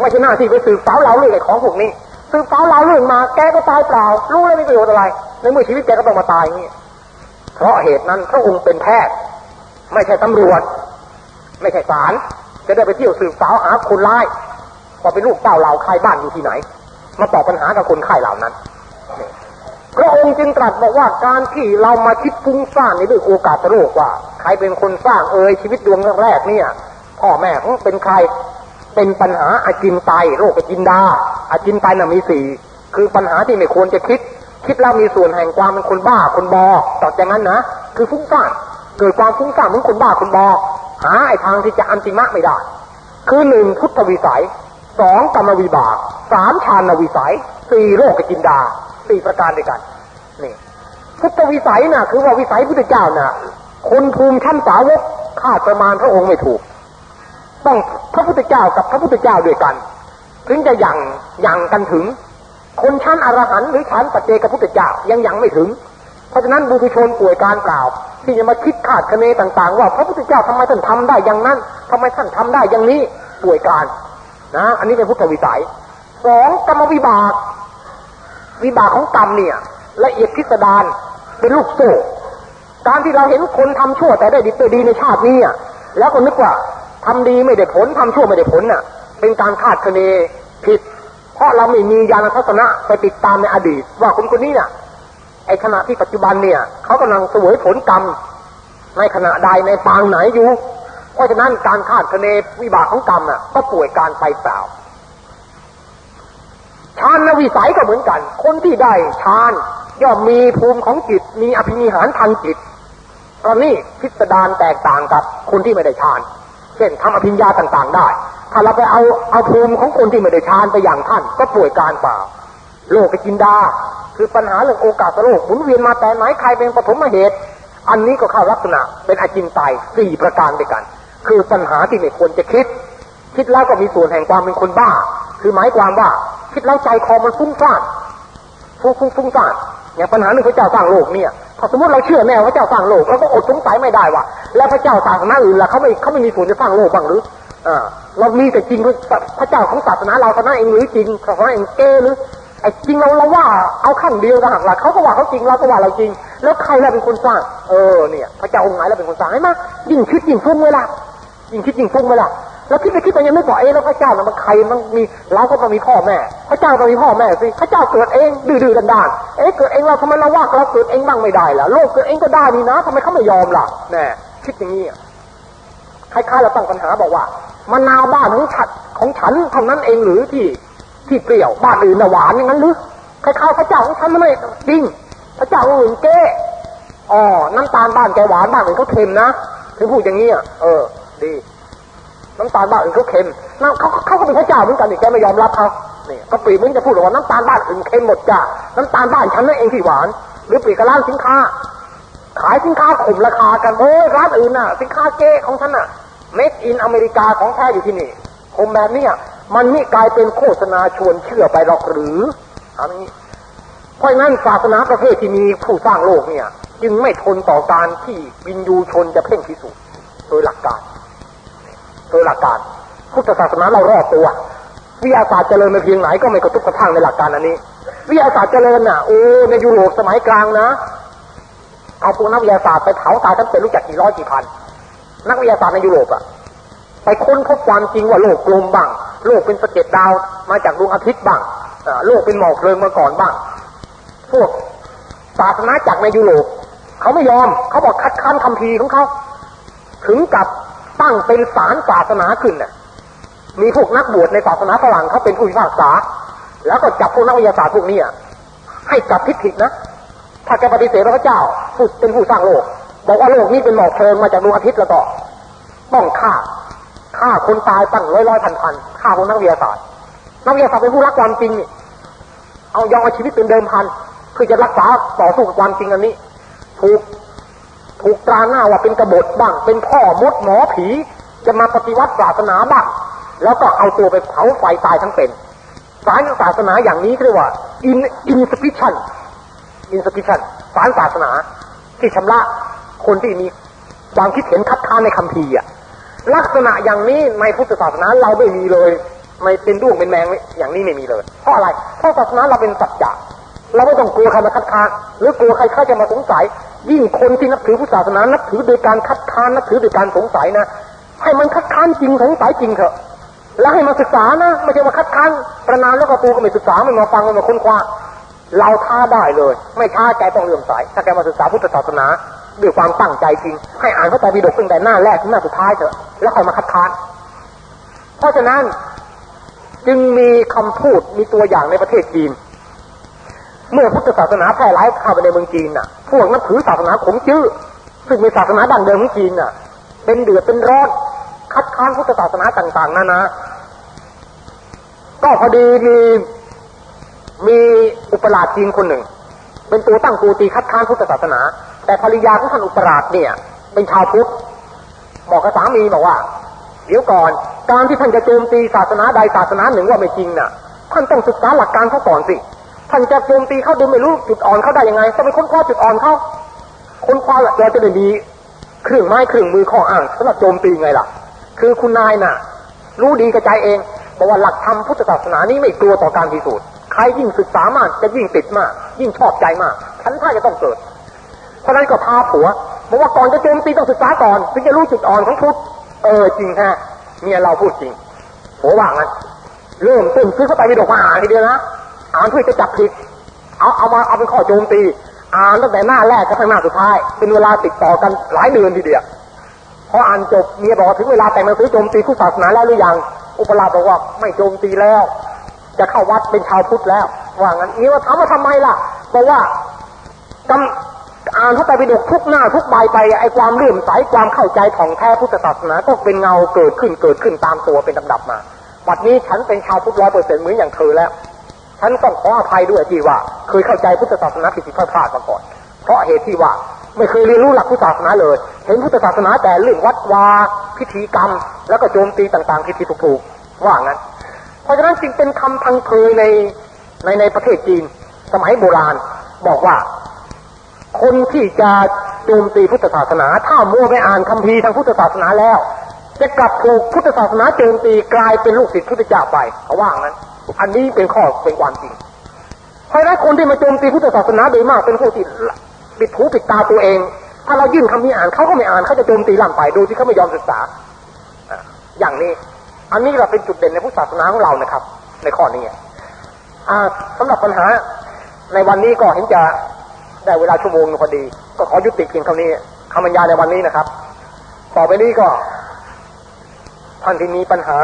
ไม่ใช่หน้าที่ไปสืบสาวเราเรื่องไอ้ของพวกนี้สืบสาวเราเรื่องมาแกก็ตายเปล่า รู้แล้วไม่ประโยชน์อะไร ในเมื่อชีวิตแกก็ต้องมาตายอย่างนี้เพราะเหตุนั้นพระองค์เป็นแพทย์ ไม่ใช่ตำรวจ ไม่ใช่ศาลจะได้ไปเที่ยวสืบสาวหาคนร้ายว่าเป็นลูกเต้าเหลาใครบ้านอยู่ที่ไหน มาตอบปัญหากับคนไข้เหล่านั้นพระองค์จึงตรัสบอกว่าการที่เรามาคิดฟุ้งซ่านในเรื่องโอกาสโรคว่า ใครเป็นคนสร้างเอ่ยชีวิตดวงแรกเนี่ย พ่อแม่เป็นใคร เป็นปัญหาอาจินไตโรคอาจินดาอาจินไตน่ะมีสี่คือปัญหาที่ไม่ควรจะคิด คิดแล้วมีส่วนแห่งความเป็นคนบ้าคนบอต่อจากนั้นนะคือฟุ้งซ่านเกิดความฟุ้งซ่านเหมือนคนบ้าคนบอหาไอ้ทางที่จะอันติมะไม่ได้ คือหนึ่งพุทธวิสัยสองกรรมวิบากสามฌานวิสัยสี่โลกกินดาสี่ประการด้วยกันนี่พุทธวิสัยน่ะ คือว่าวิสัยพุทธเจ้าน่ะ คนภูมิชั้นสาวกคาดประมาณพระองค์ไม่ถูก ต้องพระพุทธเจ้ากับพระพุทธเจ้าด้วยกัน ถึงจะยังยังกันถึง คนชั้นอรหันต์หรือชั้นปัจเจกพุทธเจ้ายังยังไม่ถึง เพราะฉะนั้นบุตุชนป่วยการเปล่าที่จะมาคิดคาดคะเนต่าง ๆ ว่าพระพุทธเจ้าทำไมท่านทำได้อย่างนั้นทำไมท่านทำได้อย่างนี้ป่วยการนะ อันนี้เป็นพุทธวิสัยสองกรรมวิบาก วิบากของกรรมเนี่ยละเอียดพิสดารเป็นลูกโซ่การที่เราเห็นคนทำชั่วแต่ได้ดีเดีในชาตินี้แล้วก็นึกว่า ทำดีไม่ได้ผลทำชั่วไม่ได้ผลน่ะ เป็นการคาดคะเนผิด เพราะเราไม่มีญาณทัศนะไปติดตามในอดีต ว่าคนคนนี้น่ะไอขณะที่ปัจจุบันเนี่ยเขากำลังสวยผลกรรม ในขณะใดในปางไหนอยู่เพราะฉะนั้นการคาดคะเนวิบากของกรรมน่ะ ก็ป่วยการไปเปล่าฌานวิสัยก็เหมือนกัน คนที่ได้ฌานย่อมมีภูมิของจิต มีอภินิหารทางจิตตอนนี้พิสดารแตกต่างกับคนที่ไม่ได้ฌาน เช่นทำอภิญญาต่างๆ ได้ ถ้าเราไปเอาเอาภูมิของคนที่ไม่ได้ฌานไปอย่างท่าน ก็ป่วยการเปล่าโลกกินดา คือปัญหาเรื่องโอกาสโลกหมุนเวียนมาแต่ไหนใครเป็นปฐมเหตุ อันนี้ก็เข้าลักษณะเป็นอาจินไตสี่ประการด้วยกัน คือปัญหาที่ไม่ควรจะคิด คิดแล้วก็มีส่วนแห่งความเป็นคนบ้า คือหมายความว่าคิดแล้วใจคอมันฟุ้งซ่านฟุ้งฟุ้งฟุ้งซ่าน อย่างปัญหาเรื่องพระเจ้าสร้างโลกเนี่ยถ้าสมมติเราเชื่อแน่พระเจ้าสร้างโลกเราก็อดสงสัยไม่ได้ว่าแล้วพระเจ้าศาสนาอื่นล่ะเขาไม่เขาไม่มีส่วนจะสร้างโลกบ้างหรืออ่าเรามีแต่จริงพระเจ้าของศาสนาเราเท่านั้นเองหรือจริงเขาเองเก้หรือไอ้จริงเราเราว่าเอาขั้นเดียวกันหักหลักเขาก็ว่าเขาจริงเราก็ว่าเราจริง แล้วใครแล้วเป็นคนสร้าง เออเนี่ย พระเจ้าองค์ไหนแล้วเป็นคนสร้างให้มายิ่งคิดยิ่งฟุ้งเวลายิ่งคิดยิ่งฟุ้งเวลา แล้วคิดไปคิดไปยังไม่บอกเอ๊แล้วพระเจ้ามันใครมันมีเราก็ต้องมีพ่อแม่ พระเจ้าต้องมีพ่อแม่สิพระเจ้าเกิดเองดื้อๆดันๆเอ๊ะเกิดเองเราทำไมเราว่าเราเกิดเองบ้างไม่ได้ล่ะโลกเกิดเองก็ได้นี่นะทำไมเขาไม่ยอมล่ะแน่คิดอย่างนี้คล้ายๆเราตั้งปัญหาบอกว่ามะนาวบ้านของฉันของฉันเท่านั้นเองหรือที่ที่เปรี้ยวบ้านอื่นน่หวานอย่างนั้นหรือคล้ายๆพระเจ้าของฉันไม่จริงพระเจ้าอื่นเก้อ๋อน้ำตาลบ้านแกหวานบ้านอื่นเขาเค็มนะถึงพูดอย่างนี้อะเออ ดี น้ำตาลบ้านอื่นเขาเค็มน้ำเขาเขาก็เป็นพระเจ้าเหมือนกันนี่แกไม่ยอมรับเขานี่ก็ปีมึงจะพูดว่าน้ำตาลบ้านอื่นเค็มหมดจ้ะน้ำตาลบ้านฉันนั่นเองที่หวาน หรือปีกร้านสินค้า ขายสินค้าข่มราคากันโอ้ยร้านอื่นน่ะ สินค้าเก๊ของฉันน่ะเมดอินอเมริกาของแท้อยู่ที่นี่คมแบบนี้มันนี่กลายเป็นโฆษณาชวนเชื่อไปหรอกหรืออันนี้เพราะงั้นศาสนาประเภทที่มีผู้สร้างโลกเนี่ย จึงไม่ทนต่อการที่วินยูชนจะเพ่งพิสูจน์โดยหลักการ โดยหลักการพุทธศาสนาเรารอดตัววิทยาศาสตร์เจริญไปเพียงไหนก็ไม่กระทุกกระทั่งในหลักการอันนี้ วิทยาศาสตร์เจริญน่ะโอ้ในยุโรปสมัยกลางนะเอาพวกนักวิทยาศาสตร์ไปเผาตายทั้งเป็นรู้จักกี่ร้อยกี่พันนักวิทยาศาสตร์ในยุโรปอะไปค้นพบความจริงว่าโลกกลมบ้างโลกเป็นสะเก็ดดาวมาจากดวงอาทิตย์บ้างโลกเป็นหมอกเพลิงมาก่อนบ้าง พวกศาสนาจากในยุโรปเขาไม่ยอมเขาบอกคัดค้านคำพีของเขาถึงกับ ตั้งเป็นศาลศาสนาขึ้นน่ะ มีพวกนักบวชในศาสนาฝรั่งเขาเป็นผู้พิพากษา แล้วก็จับพวกนักวิทยาศาสตร์พวกนี้ให้จับทิฏฐินะ ถ้าแกปฏิเสธพระเจ้าผู้เป็นผู้สร้างโลก บอกว่าโลกนี้เป็นหมอกเพลิงมาจากดวงอาทิตย์แล้วก็ต้องฆ่าฆ่าคนตายตั้งร้อยร้อยพันพันฆ่าพวกนักวิทยาศาสตร์ นักวิทยาศาสตร์เป็นผู้รักความจริงนี่เอายอมเอาชีวิตเป็นเดิมพันเพื่อจะรักษาต่อสู้กับความจริงอันนี้ถูก ถูกตราหน้าว่าเป็นกบฏบ้าง เป็นพ่อมดหมอผี จะมาปฏิวัติศาสนาบ้าง แล้วก็เอาตัวไปเผาไฟตายทั้งเป็นสารศาสนาอย่างนี้เรียกว่า in insufficient insufficient สารศาสนาที่ชำระคนที่มีความคิดเห็นคัดค้านในคำพีอะลักษณะอย่างนี้ในพุทธศาสนาเราไม่มีเลยไม่เป็นด้วงเป็นแมงอย่างนี้ไม่มีเลยเพราะอะไรเพราะศาสนาเราเป็นสัจจะเราไม่ต้องกลัวใครมาคัดค้านหรือกลัวใครเขาจะมาสงสัย ยิ่งคนที่นับถือพุทธศาสนานับถือโดยการคัดค้านนับถือโดยการสงสัยนะ ให้มันคัดค้านจริงสงสัยจริงเถอะ แล้วให้มาศึกษานะไม่ใช่มาคัดค้านประนานแล้วก็ตูก็ไม่ศึกษาไม่มาฟังไม่มาค้นคว้าเราท้าได้เลย ไม่ท้าแกต้องเลื่อมใสถ้าแกมาศึกษาพุทธศาสนาด้วยความตั้งใจจริง ให้อ่านพระไตรปิฎกตั้งแต่หน้าแรกถึงหน้าสุดท้ายเถอะแล้วค่อยมาคัดค้านเพราะฉะนั้นจึงมีคำพูดมีตัวอย่างในประเทศจีน เมื่อพุทธศาสนาแพร่หลายเข้าไปในเมืองจีนน่ะ พวกนับถือศาสนาขงจื้อซึ่งเป็นศาสนาดั้งเดิมของจีนน่ะ เป็นเดือดเป็นร้อนคัดค้านพุทธศาสนาต่าง ๆนานาก็พอดีมีมีอุปราชจีนคนหนึ่ง เป็นตัวตั้งตัวตีคัดค้านพุทธศาสนา แต่ภรรยาของท่านอุปราชเนี่ย เป็นชาวพุทธบอกกับสามีบอกว่า เดี๋ยวก่อน การที่ท่านจะโจมตีศาสนาใดศาสนาหนึ่งว่าไม่จริงน่ะ ท่านต้องศึกษาหลักการเขาก่อนสิ ท่านจะโจมตีเขาโดยไม่รู้จุดอ่อนเขาได้ยังไงต้องไปค้นคว้าจุดอ่อนเขาค้นคว้าเราจะได้มีเครื่องไม้เครื่องมือข้ออ้างสำหรับโจมตีไงล่ะ คือคุณนายน่ะ รู้ดีกระจายเองบอกว่าหลักธรรมพุทธศาสนานี้ไม่กลัวต่อการพิสูจน์ใครยิ่งศึกษามากจะยิ่งติดมาก ยิ่งชอบใจมากฉันถ้าจะต้องเกิด เพราะนั้นก็พาผัวบอกว่าก่อนจะโจมตีต้องศึกษาก่อนถึงจะรู้จุดอ่อนของพุทธเออจริงฮะเมียเราพูดจริงผัวว่างั้นเริ่มต้นซื้อเข้าไปมีดอกมาอ่านทีเดียวนะ อ่านเพื่อจะจับผิด เอาเอามาเอาเป็นข้อโจมตี อ่านตั้งแต่หน้าแรกจนถึงหน้าสุดท้าย เป็นเวลาติดต่อกันหลายเดือนทีเดียวพออ่านจบเมียบอกถึงเวลาแต่งหนังสือโจมตีผู้ศาสนาแล้วหรือยัง อุปราชบอกว่าไม่โจมตีแล้ว จะเข้าวัดเป็นชาวพุทธแล้ว ว่างั้นเมียว่าถามว่าทำไมล่ะบอกว่ากำอ่านพระไตรปิฎกทุกหน้าทุกใบไปไอ้ความเลื่อมใสความเข้าใจของแท้พุทธศาสนาก็เป็นเงาเกิดขึ้นเกิดขึ้นตามตัวเป็นลำดับมาบัดนี้ฉันเป็นชาวพุทธร้อยเปอร์เซ็นต์เหมือนอย่างเธอแล้ว ฉันต้องขออภัยด้วยที่ว่า เคยเข้าใจพุทธศาสนาผิดผิดพลาดมาก่อน เพราะเหตุที่ว่าไม่เคยเรียนรู้หลักพุทธศาสนาเลย เห็นพุทธศาสนาแต่เรื่องวัดวาพิธีกรรม แล้วก็โจมตีต่างๆผิดๆถูกๆว่างั้น เพราะฉะนั้นจึงเป็นคำพังเพยในในในประเทศจีน สมัยโบราณบอกว่า คนที่จะโจมตีพุทธศาสนา ถ้ามัวไปอ่านคัมภีร์ทางพุทธศาสนาแล้ว จะกลับถูกพุทธศาสนาโจมตีกลายเป็นลูกศิษย์พุทธเจ้าไปเขาว่างั้น อันนี้เป็นข้อเป็นความจริงเพราะนั้นคนที่มาโจมตีพุทธศาสนาโดยมากเป็นผู้ที่ปิดหูปิดตาตัวเอง ถ้าเรายื่นคำนี้อ่านเขาก็ไม่อ่านเขาจะโจมตีล่ำไปโดยที่เขาไม่ยอมศึกษาอย่างนี้ อันนี้เราเป็นจุดเด่นในพุทธศาสนาของเรานะครับ ในข้อนี้อ่าสำหรับปัญหาในวันนี้ก็เห็นจะได้เวลาชั่วโมงพอดี ก็ขอยุติเพียงเท่านี้คำบรรยายในวันนี้นะครับ ต่อไปนี้ก็ท่านที่มีปัญหา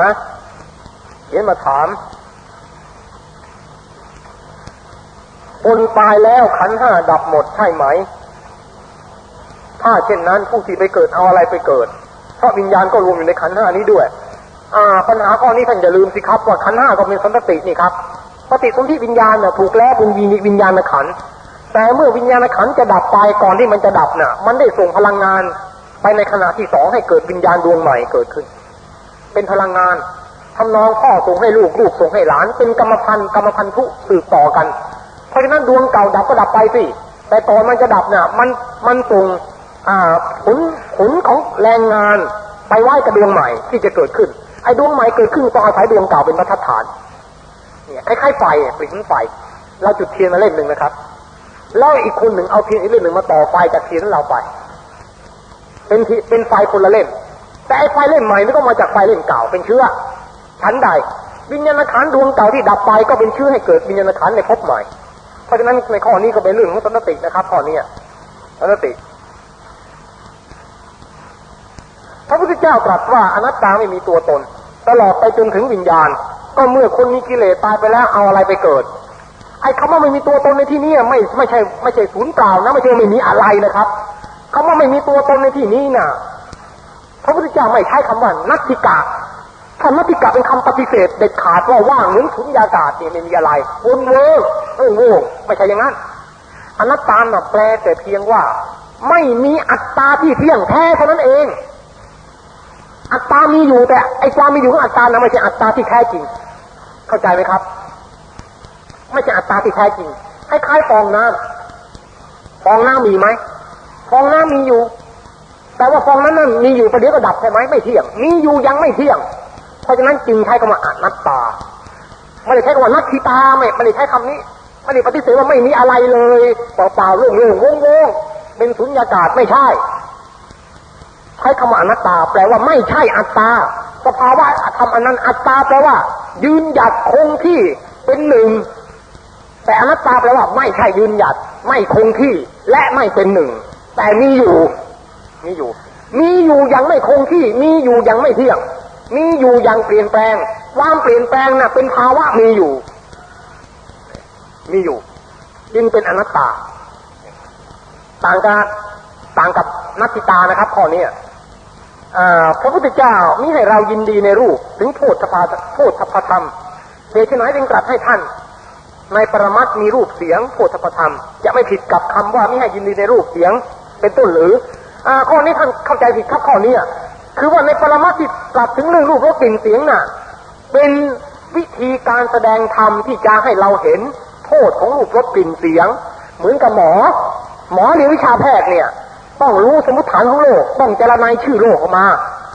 เขียนมาถาม คนตายแล้วขันห้าดับหมดใช่ไหม ถ้าเช่นนั้นผู้ที่ไปเกิดเอาอะไรไปเกิด เพราะวิญญาณก็รวมอยู่ในขันห้านี้ด้วย อ่า ปัญหาข้อนี้ท่านอย่าลืมสิครับว่าขันห้าก็เป็นสันตินี่ครับปฏิสนธิวิญญาณเนี่ยถูกแล้วเป็นวิญญาณขัน แต่เมื่อวิญญาณขันจะดับไปก่อนที่มันจะดับน่ะ มันได้ส่งพลังงานไปในขณะที่สองให้เกิดวิญญาณดวงใหม่เกิดขึ้น เป็นพลังงานทำนองพ่อส่งให้ลูกลูกส่งให้หลาน เป็นกรรมพันธุ์กรรมพันธุสืบต่อกัน เพราะฉะนั้นดวงเก่าดับก็ดับไปสิแต่ตอนมันจะดับเนี่ยมันมันส่งผลผลของแรงงานไปไหว้กับดวงใหม่ที่จะเกิดขึ้น ไอ้ดวงใหม่เกิดขึ้นต้องอาศัยดวงเก่าเป็นประทัดฐานเนี่ยคล้ายๆไฟปลิ่นไฟเราจุดเทียนมาเล่มหนึ่งนะครับแล้วอีกคนหนึ่งเอาเทียนอีกเล่มหนึ่งมาต่อไฟจากเทียนของเราไป เป็นเป็นไฟคนละเล่ม แต่ไอ้ไฟเล่มใหม่นี่ก็มาจากไฟเล่มเก่าเป็นเชื้อชั้นใดวิญญาณขันดวงเก่าที่ดับไปก็เป็นเชื้อให้เกิดวิญญาณขันในภพใหม่ ราะฉะนั้นในข้อนี้ก็เป็นเรื่องของสันตินะครับข้อนี้สันติพระพุทธเจ้าตรัสว่าอนัตตาไม่มีตัวตน ตลอดไปจนถึงวิญญาณ ก็เมื่อคนมีกิเลสตายไปแล้วเอาอะไรไปเกิด ไอ้คำว่าไม่มีตัวตนในที่นี้ไม่ไม่ใช่ไม่ใช่ศูนย์เปล่านะไม่ใช่ไม่มีอะไรนะครับคำว่าไม่มีตัวตนในที่นี้นะพระพุทธเจ้าไม่ใช้คำว่านัตถิกะ คำนัติกะเป็นคำปฏิเสธเด็ดขาดว่าว่างเหมือนสุญญากาศนี่ไม่มีอะไรวนเวอเออโง่ไม่ใช่อย่างนั้นอนัตตาน่ะแปลแต่เพียงว่า ไม่มีอัตตาที่เที่ยงแท้เท่านั้นเอง อัตตามีอยู่แต่ไอความมีอยู่ของอัตตานะไม่ใช่อัตตาที่แท้จริง เข้าใจไหมครับ ไม่ใช่อัตตาที่แท้จริงคล้ายๆฟองน้ำฟองน้ำมีไหมฟองน้ำมีอยู่ แต่ว่าฟองนั้นนั้นมีอยู่ประเดี๋ยวก็ดับใช่ไหมไม่เที่ยง มีอยู่ยังไม่เที่ยง เพราะฉะนั้นจึงใช้คำว่าอนัตตา ไม่ได้ใช้คำว่านัตถิตาไม่ไม่ได้ใช้คำนี้ ไม่ได้ปฏิเสธว่าไม่มีอะไรเลยเปล่าๆเรื่องเรื่องงงๆเป็นสุญญากาศไม่ใช่ ใช้คำว่าอนัตตา แปลว่าไม่ใช่อัตตาสภาวะธรรมอันนั้นอัตตาแปลว่า ยืนหยัดคงที่เป็นหนึ่ง แต่อนัตตาแปลว่าไม่ใช่ยืนหยัด ไม่คงที่และไม่เป็นหนึ่ง แต่มีอยู่ มีอยู่ มีอยู่ยังไม่คงที่ มีอยู่ยังไม่เที่ยง มีอยู่อยังเปลี่ยนแปลง ความเปลี่ยนแปลงน่ะ เป็นภาวะมีอยู่ มีอยู่ จึงเป็นอนัตตา ต่างกับต่างกับนัตติตานะครับข้อนี้พระพุทธเจ้ามิให้เรายินดีในรูป ถึงโทษพาโทษพธรรมเหตุไหนจึงตรัสให้ท่าน ในปรมัตมีรูปเสียงโพธปธรรม จะไม่ผิดกับคำว่าม่ให้ยินดีในรูปเสียง เป็นต้นหรืออข้อนี้ท่านเข้าใจผิดครับข้อนี้ คือว่าในปรมัตที่กลับถึงเรื่องรูปรสกลิ่นเสียงน่ะ เป็นวิธีการแสดงธรรมที่จะให้เราเห็นโทษของรูปรสกลิ่นเสียง เหมือนกับหมอ หมอเรียนวิชาแพทย์เนี่ย ต้องรู้สมมติฐานของโรคต้องเจรนายชื่อโรคออกมา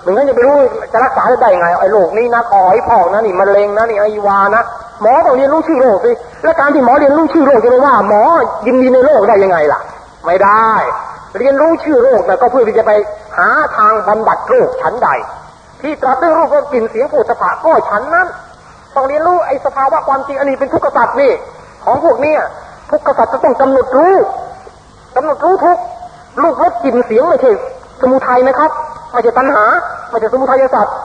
ถึงนั้นจะไปรู้จะรักษาได้ไงไอ้โรคนี้นะอ๋อยพอกนะนี่มะเร็งนะนี่ไอวานะหมอต้องเรียนรู้ชื่อโรคสิและการที่หมอเรียนรู้ชื่อโรคจะไปว่า หมอยินดีในโรคได้ยังไงล่ะ ไม่ได้ เรียนรู้ชื่อโรคนะก็เพื่อที่จะไปหาทางบำบัดโรคชั้นใด ที่ตรัสเรื่องรูปรสกลิ่นเสียงปูสภาก็ชั้นนั้นต้องเรียนรู้ไอ้สภาวะความจริงอันนี้เป็นทุกขสัตว์นี่ ของพวกเนี้ยทุกขสัตว์จะต้องกำหนดรู้กำหนดรู้ทุกลูกรสกลิ่นเสียงไม่ใช่สมุทัยนะครับไม่ใช่ตัณหาไม่ใช่สมุทัยสัตว์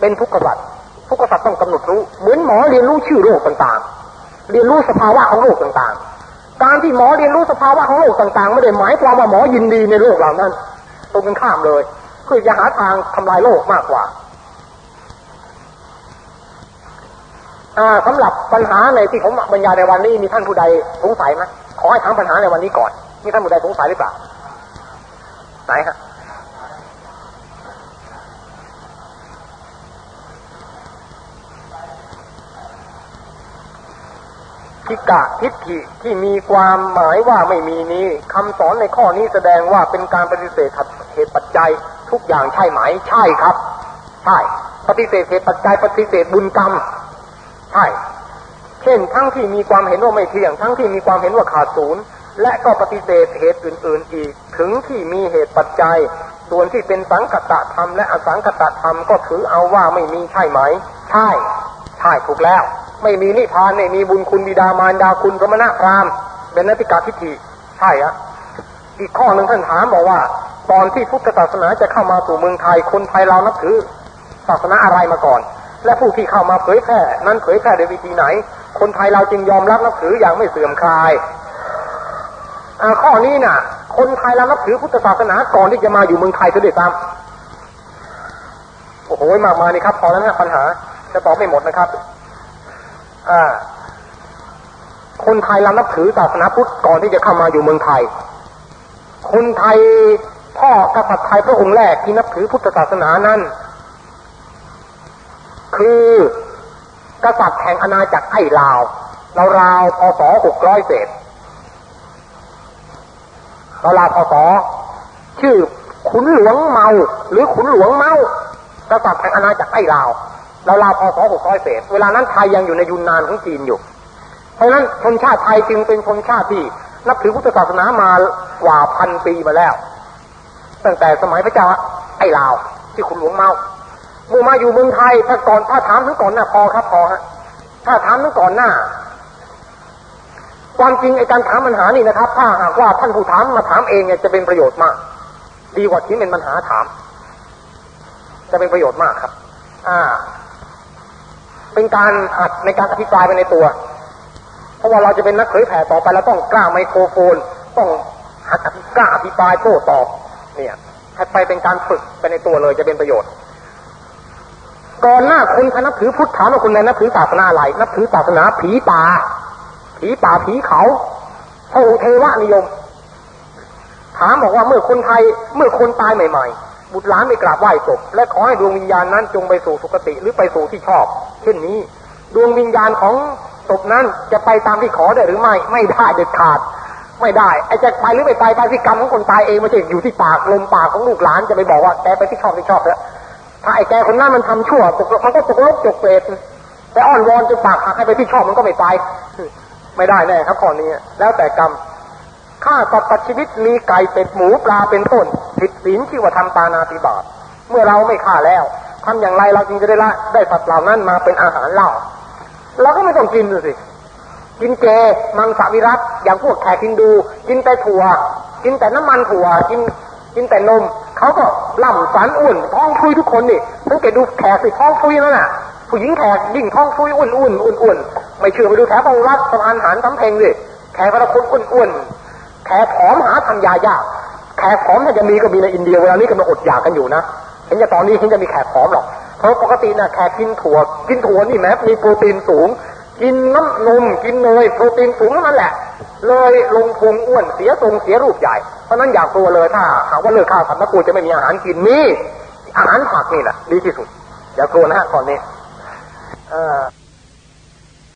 เป็นทุกขสัตว์ทุกขสัตว์ต้องกำหนดรู้ เหมือนหมอเรียนรู้ชื่อโรคต่างๆ เรียนรู้สภาวะของโรคต่างๆ การที่หมอเรียนรู้สภาวะของโลกต่างๆ ไม่ได้หมายความว่าหมอยินดีในโลกเหล่านั้นตรงกันข้ามเลยเพื่อจะหาทางทำลายโลกมากกว่าสำหรับปัญหาในที่ผมบรรยายในวันนี้มีท่านผู้ใดสงสัยไหมขอให้ถามปัญหาในวันนี้ก่อน มีท่านผู้ใดสงสัยหรือเปล่าไหนฮะ ทิกะทิฏฐิที่มีความหมายว่าไม่มีนี้คำสอนในข้อนี้แสดงว่าเป็นการปฏิเสธเหตุปัจจัยทุกอย่างใช่ไหมใช่ครับ ใช่ ปฏิเสธเหตุปัจจัย ปฏิเสธบุญกรรม ใช่ เช่นทั้งที่มีความเห็นว่าไม่เที่ยง ทั้งที่มีความเห็นว่าขาดศูนย์และก็ปฏิเสธเหตุอื่น ๆ อีก ถึงที่มีเหตุปัจจัย ส่วนที่เป็นสังคตะธรรมและอสังคตะธรรมก็ถือเอาว่าไม่มีใช่ไหม ใช่ ใช่ถูกแล้ว ไม่มีนิพพานไม่มีบุญคุณบิดามารดาคุณพระมณะพรามเป็นนัติกาทิฏฐิใช่อะอีกข้อหนึ่งท่านถามบอกว่า ตอนที่พุทธศาสนาจะเข้ามาสู่เมืองไทยคนไทยเรานับถือศาสนาอะไรมาก่อน และผู้ที่เข้ามาเผยแพร่นั้นเผยแพร่โดยวิธีไหน คนไทยเราจึงยอมรับนับถืออย่างไม่เสื่อมคลายข้อนี้น่ะ คนไทยเรานับถือพุทธศาสนาก่อนที่จะมาอยู่เมืองไทยเสด้วยซ้ำโอ้โหมากมายนี่ครับพอแล้วนะปัญหาจะตอบไม่หมดนะครับ คนไทยเรานับถือศาสนาพุทธก่อนที่จะเข้ามาอยู่เมืองไทย คนไทยพ่อกษัตริย์ไทยพระองค์แรกที่นับถือพุทธศาสนานั้น คือกษัตริย์แห่งอาณาจักรไอ้ลาวเราราวพศหกร้อยเศษเราราวพศชื่อขุนหลวงเมา หรือขุนหลวงเมากษัตริย์แห่งอาณาจักรไอ้ลาว เราลาพศหกร้อยเศษเวลานั้นไทยยังอยู่ในยุนนานของจีนอยู่ เพราะนั้นชนชาติไทยจึงเป็นชนชาติที่นับถือพุทธศาสนามากว่าพันปีมาแล้ว ตั้งแต่สมัยพระเจ้าไอ้ลาวที่คุณหลวงเมาเมื่อมาอยู่เมืองไทยถ้าก่อนถ้าถามถึงก่อนหน้าพอครับพอฮะถ้าถามถึงก่อนหน้า ความจริงไอ้การถามปัญหานี่นะครับ ถ้าหากว่าท่านผู้ถามมาถามเองเนี่ยจะเป็นประโยชน์มาก ดีกว่าที่เป็นปัญหาถาม จะเป็นประโยชน์มากครับ อ่า เป็นการอัดในการอภิปรายไปในตัว เพราะว่าเราจะเป็นนักเผยแผ่ต่อไปเราต้องกล้าไมโครโฟน ต้องหัดกล้าอภิปรายโต้ตอบเนี่ยให้ไปเป็นการฝึกไปในตัวเลยจะเป็นประโยชน์ ก่อนหน้าคนทนับถือพุทธถามว่าคุณนนับถือศาสนาอะไรนับถือศาสนาผีป่า ผีป่าผีเขาพระองค์เทวนิยม ถามบอกว่าเมื่อคนไทยเมื่อคนตายใหม่ ๆ บุตรหลานไปกราบไหว้ศพและขอให้ดวงวิญญาณนั้นจงไปสู่สุคติหรือไปสู่ที่ชอบ เช่นนี้ ดวงวิญญาณของศพนั้นจะไปตามที่ขอได้หรือไม่ไม่ได้เด็ดขาด ไม่ได้ไอ้จะไปหรือไม่ไปไปที่กรรมของคนตายเองไม่ใช่อยู่ที่ปากลมปากของลูกหลานจะไปบอกว่าแกไปที่ชอบที่ชอบแล้วถ้าไอ้แกคนนั้นมันทำชั่วตกมันก็ตกลกจกเปรตแต่อ้อนวอนจนปากหักให้ไปที่ชอบมันก็ไม่ไปไม่ได้แน่ครับข้อนี้แล้วแต่กรรม ฆ่าสัตว์ตัดชีวิตมีไก่เป็ดหมูปลาเป็นต้นผิดศีลที่ว่าทำปานาติบาตเมื่อเราไม่ฆ่าแล้วทำอย่างไรเราจึงจะได้ละได้สัตว์เหล่านั้นมาเป็นอาหารเล่าเราก็ไม่ต้องกินสิกินเจมังสวิรัตอย่างพวกแขกกินดู กินแต่ถั่ว กินแต่น้ำมันถั่ว กินกินแต่นมเขาก็ล่ำสันอ้วนท้องฟุยทุกคนนี่สังเกตดูแขกสิท้องฟุยนั่นน่ะผู้หญิงแขกยิ่งท้องฟุยอ้วนอ้วนอ้วนอ้วนไม่เชื่อไปดูแถวพงรัฐสะพานหารสำเพ็งสิแขกพระคุณอ้วนอ้วน แขกผอมหาทำยายาก แขกผอมถ้าจะมีก็มีในอินเดียเวลานี้กำลังอดอยากกันอยู่นะเห็นจะตอนนี้เห็นจะมีแขกผอมหรอก เพราะปกตินะแขกกินถั่ว กินถั่วนี่แม้มีโปรตีนสูง กินน้ำนมกินเนยโปรตีนสูงนั่นแหละ เลยลงพุงอ้วนเสียทรงเสียรูปใหญ่ เพราะนั้นอยากตัวเลยถ้าหากว่าเลิกข้าวสัตว์ตะกูจะไม่มีอาหารกินมีอาหารผักนี่แหละดีที่สุด อย่ากลัวนะฮะก่อนนี้ เออ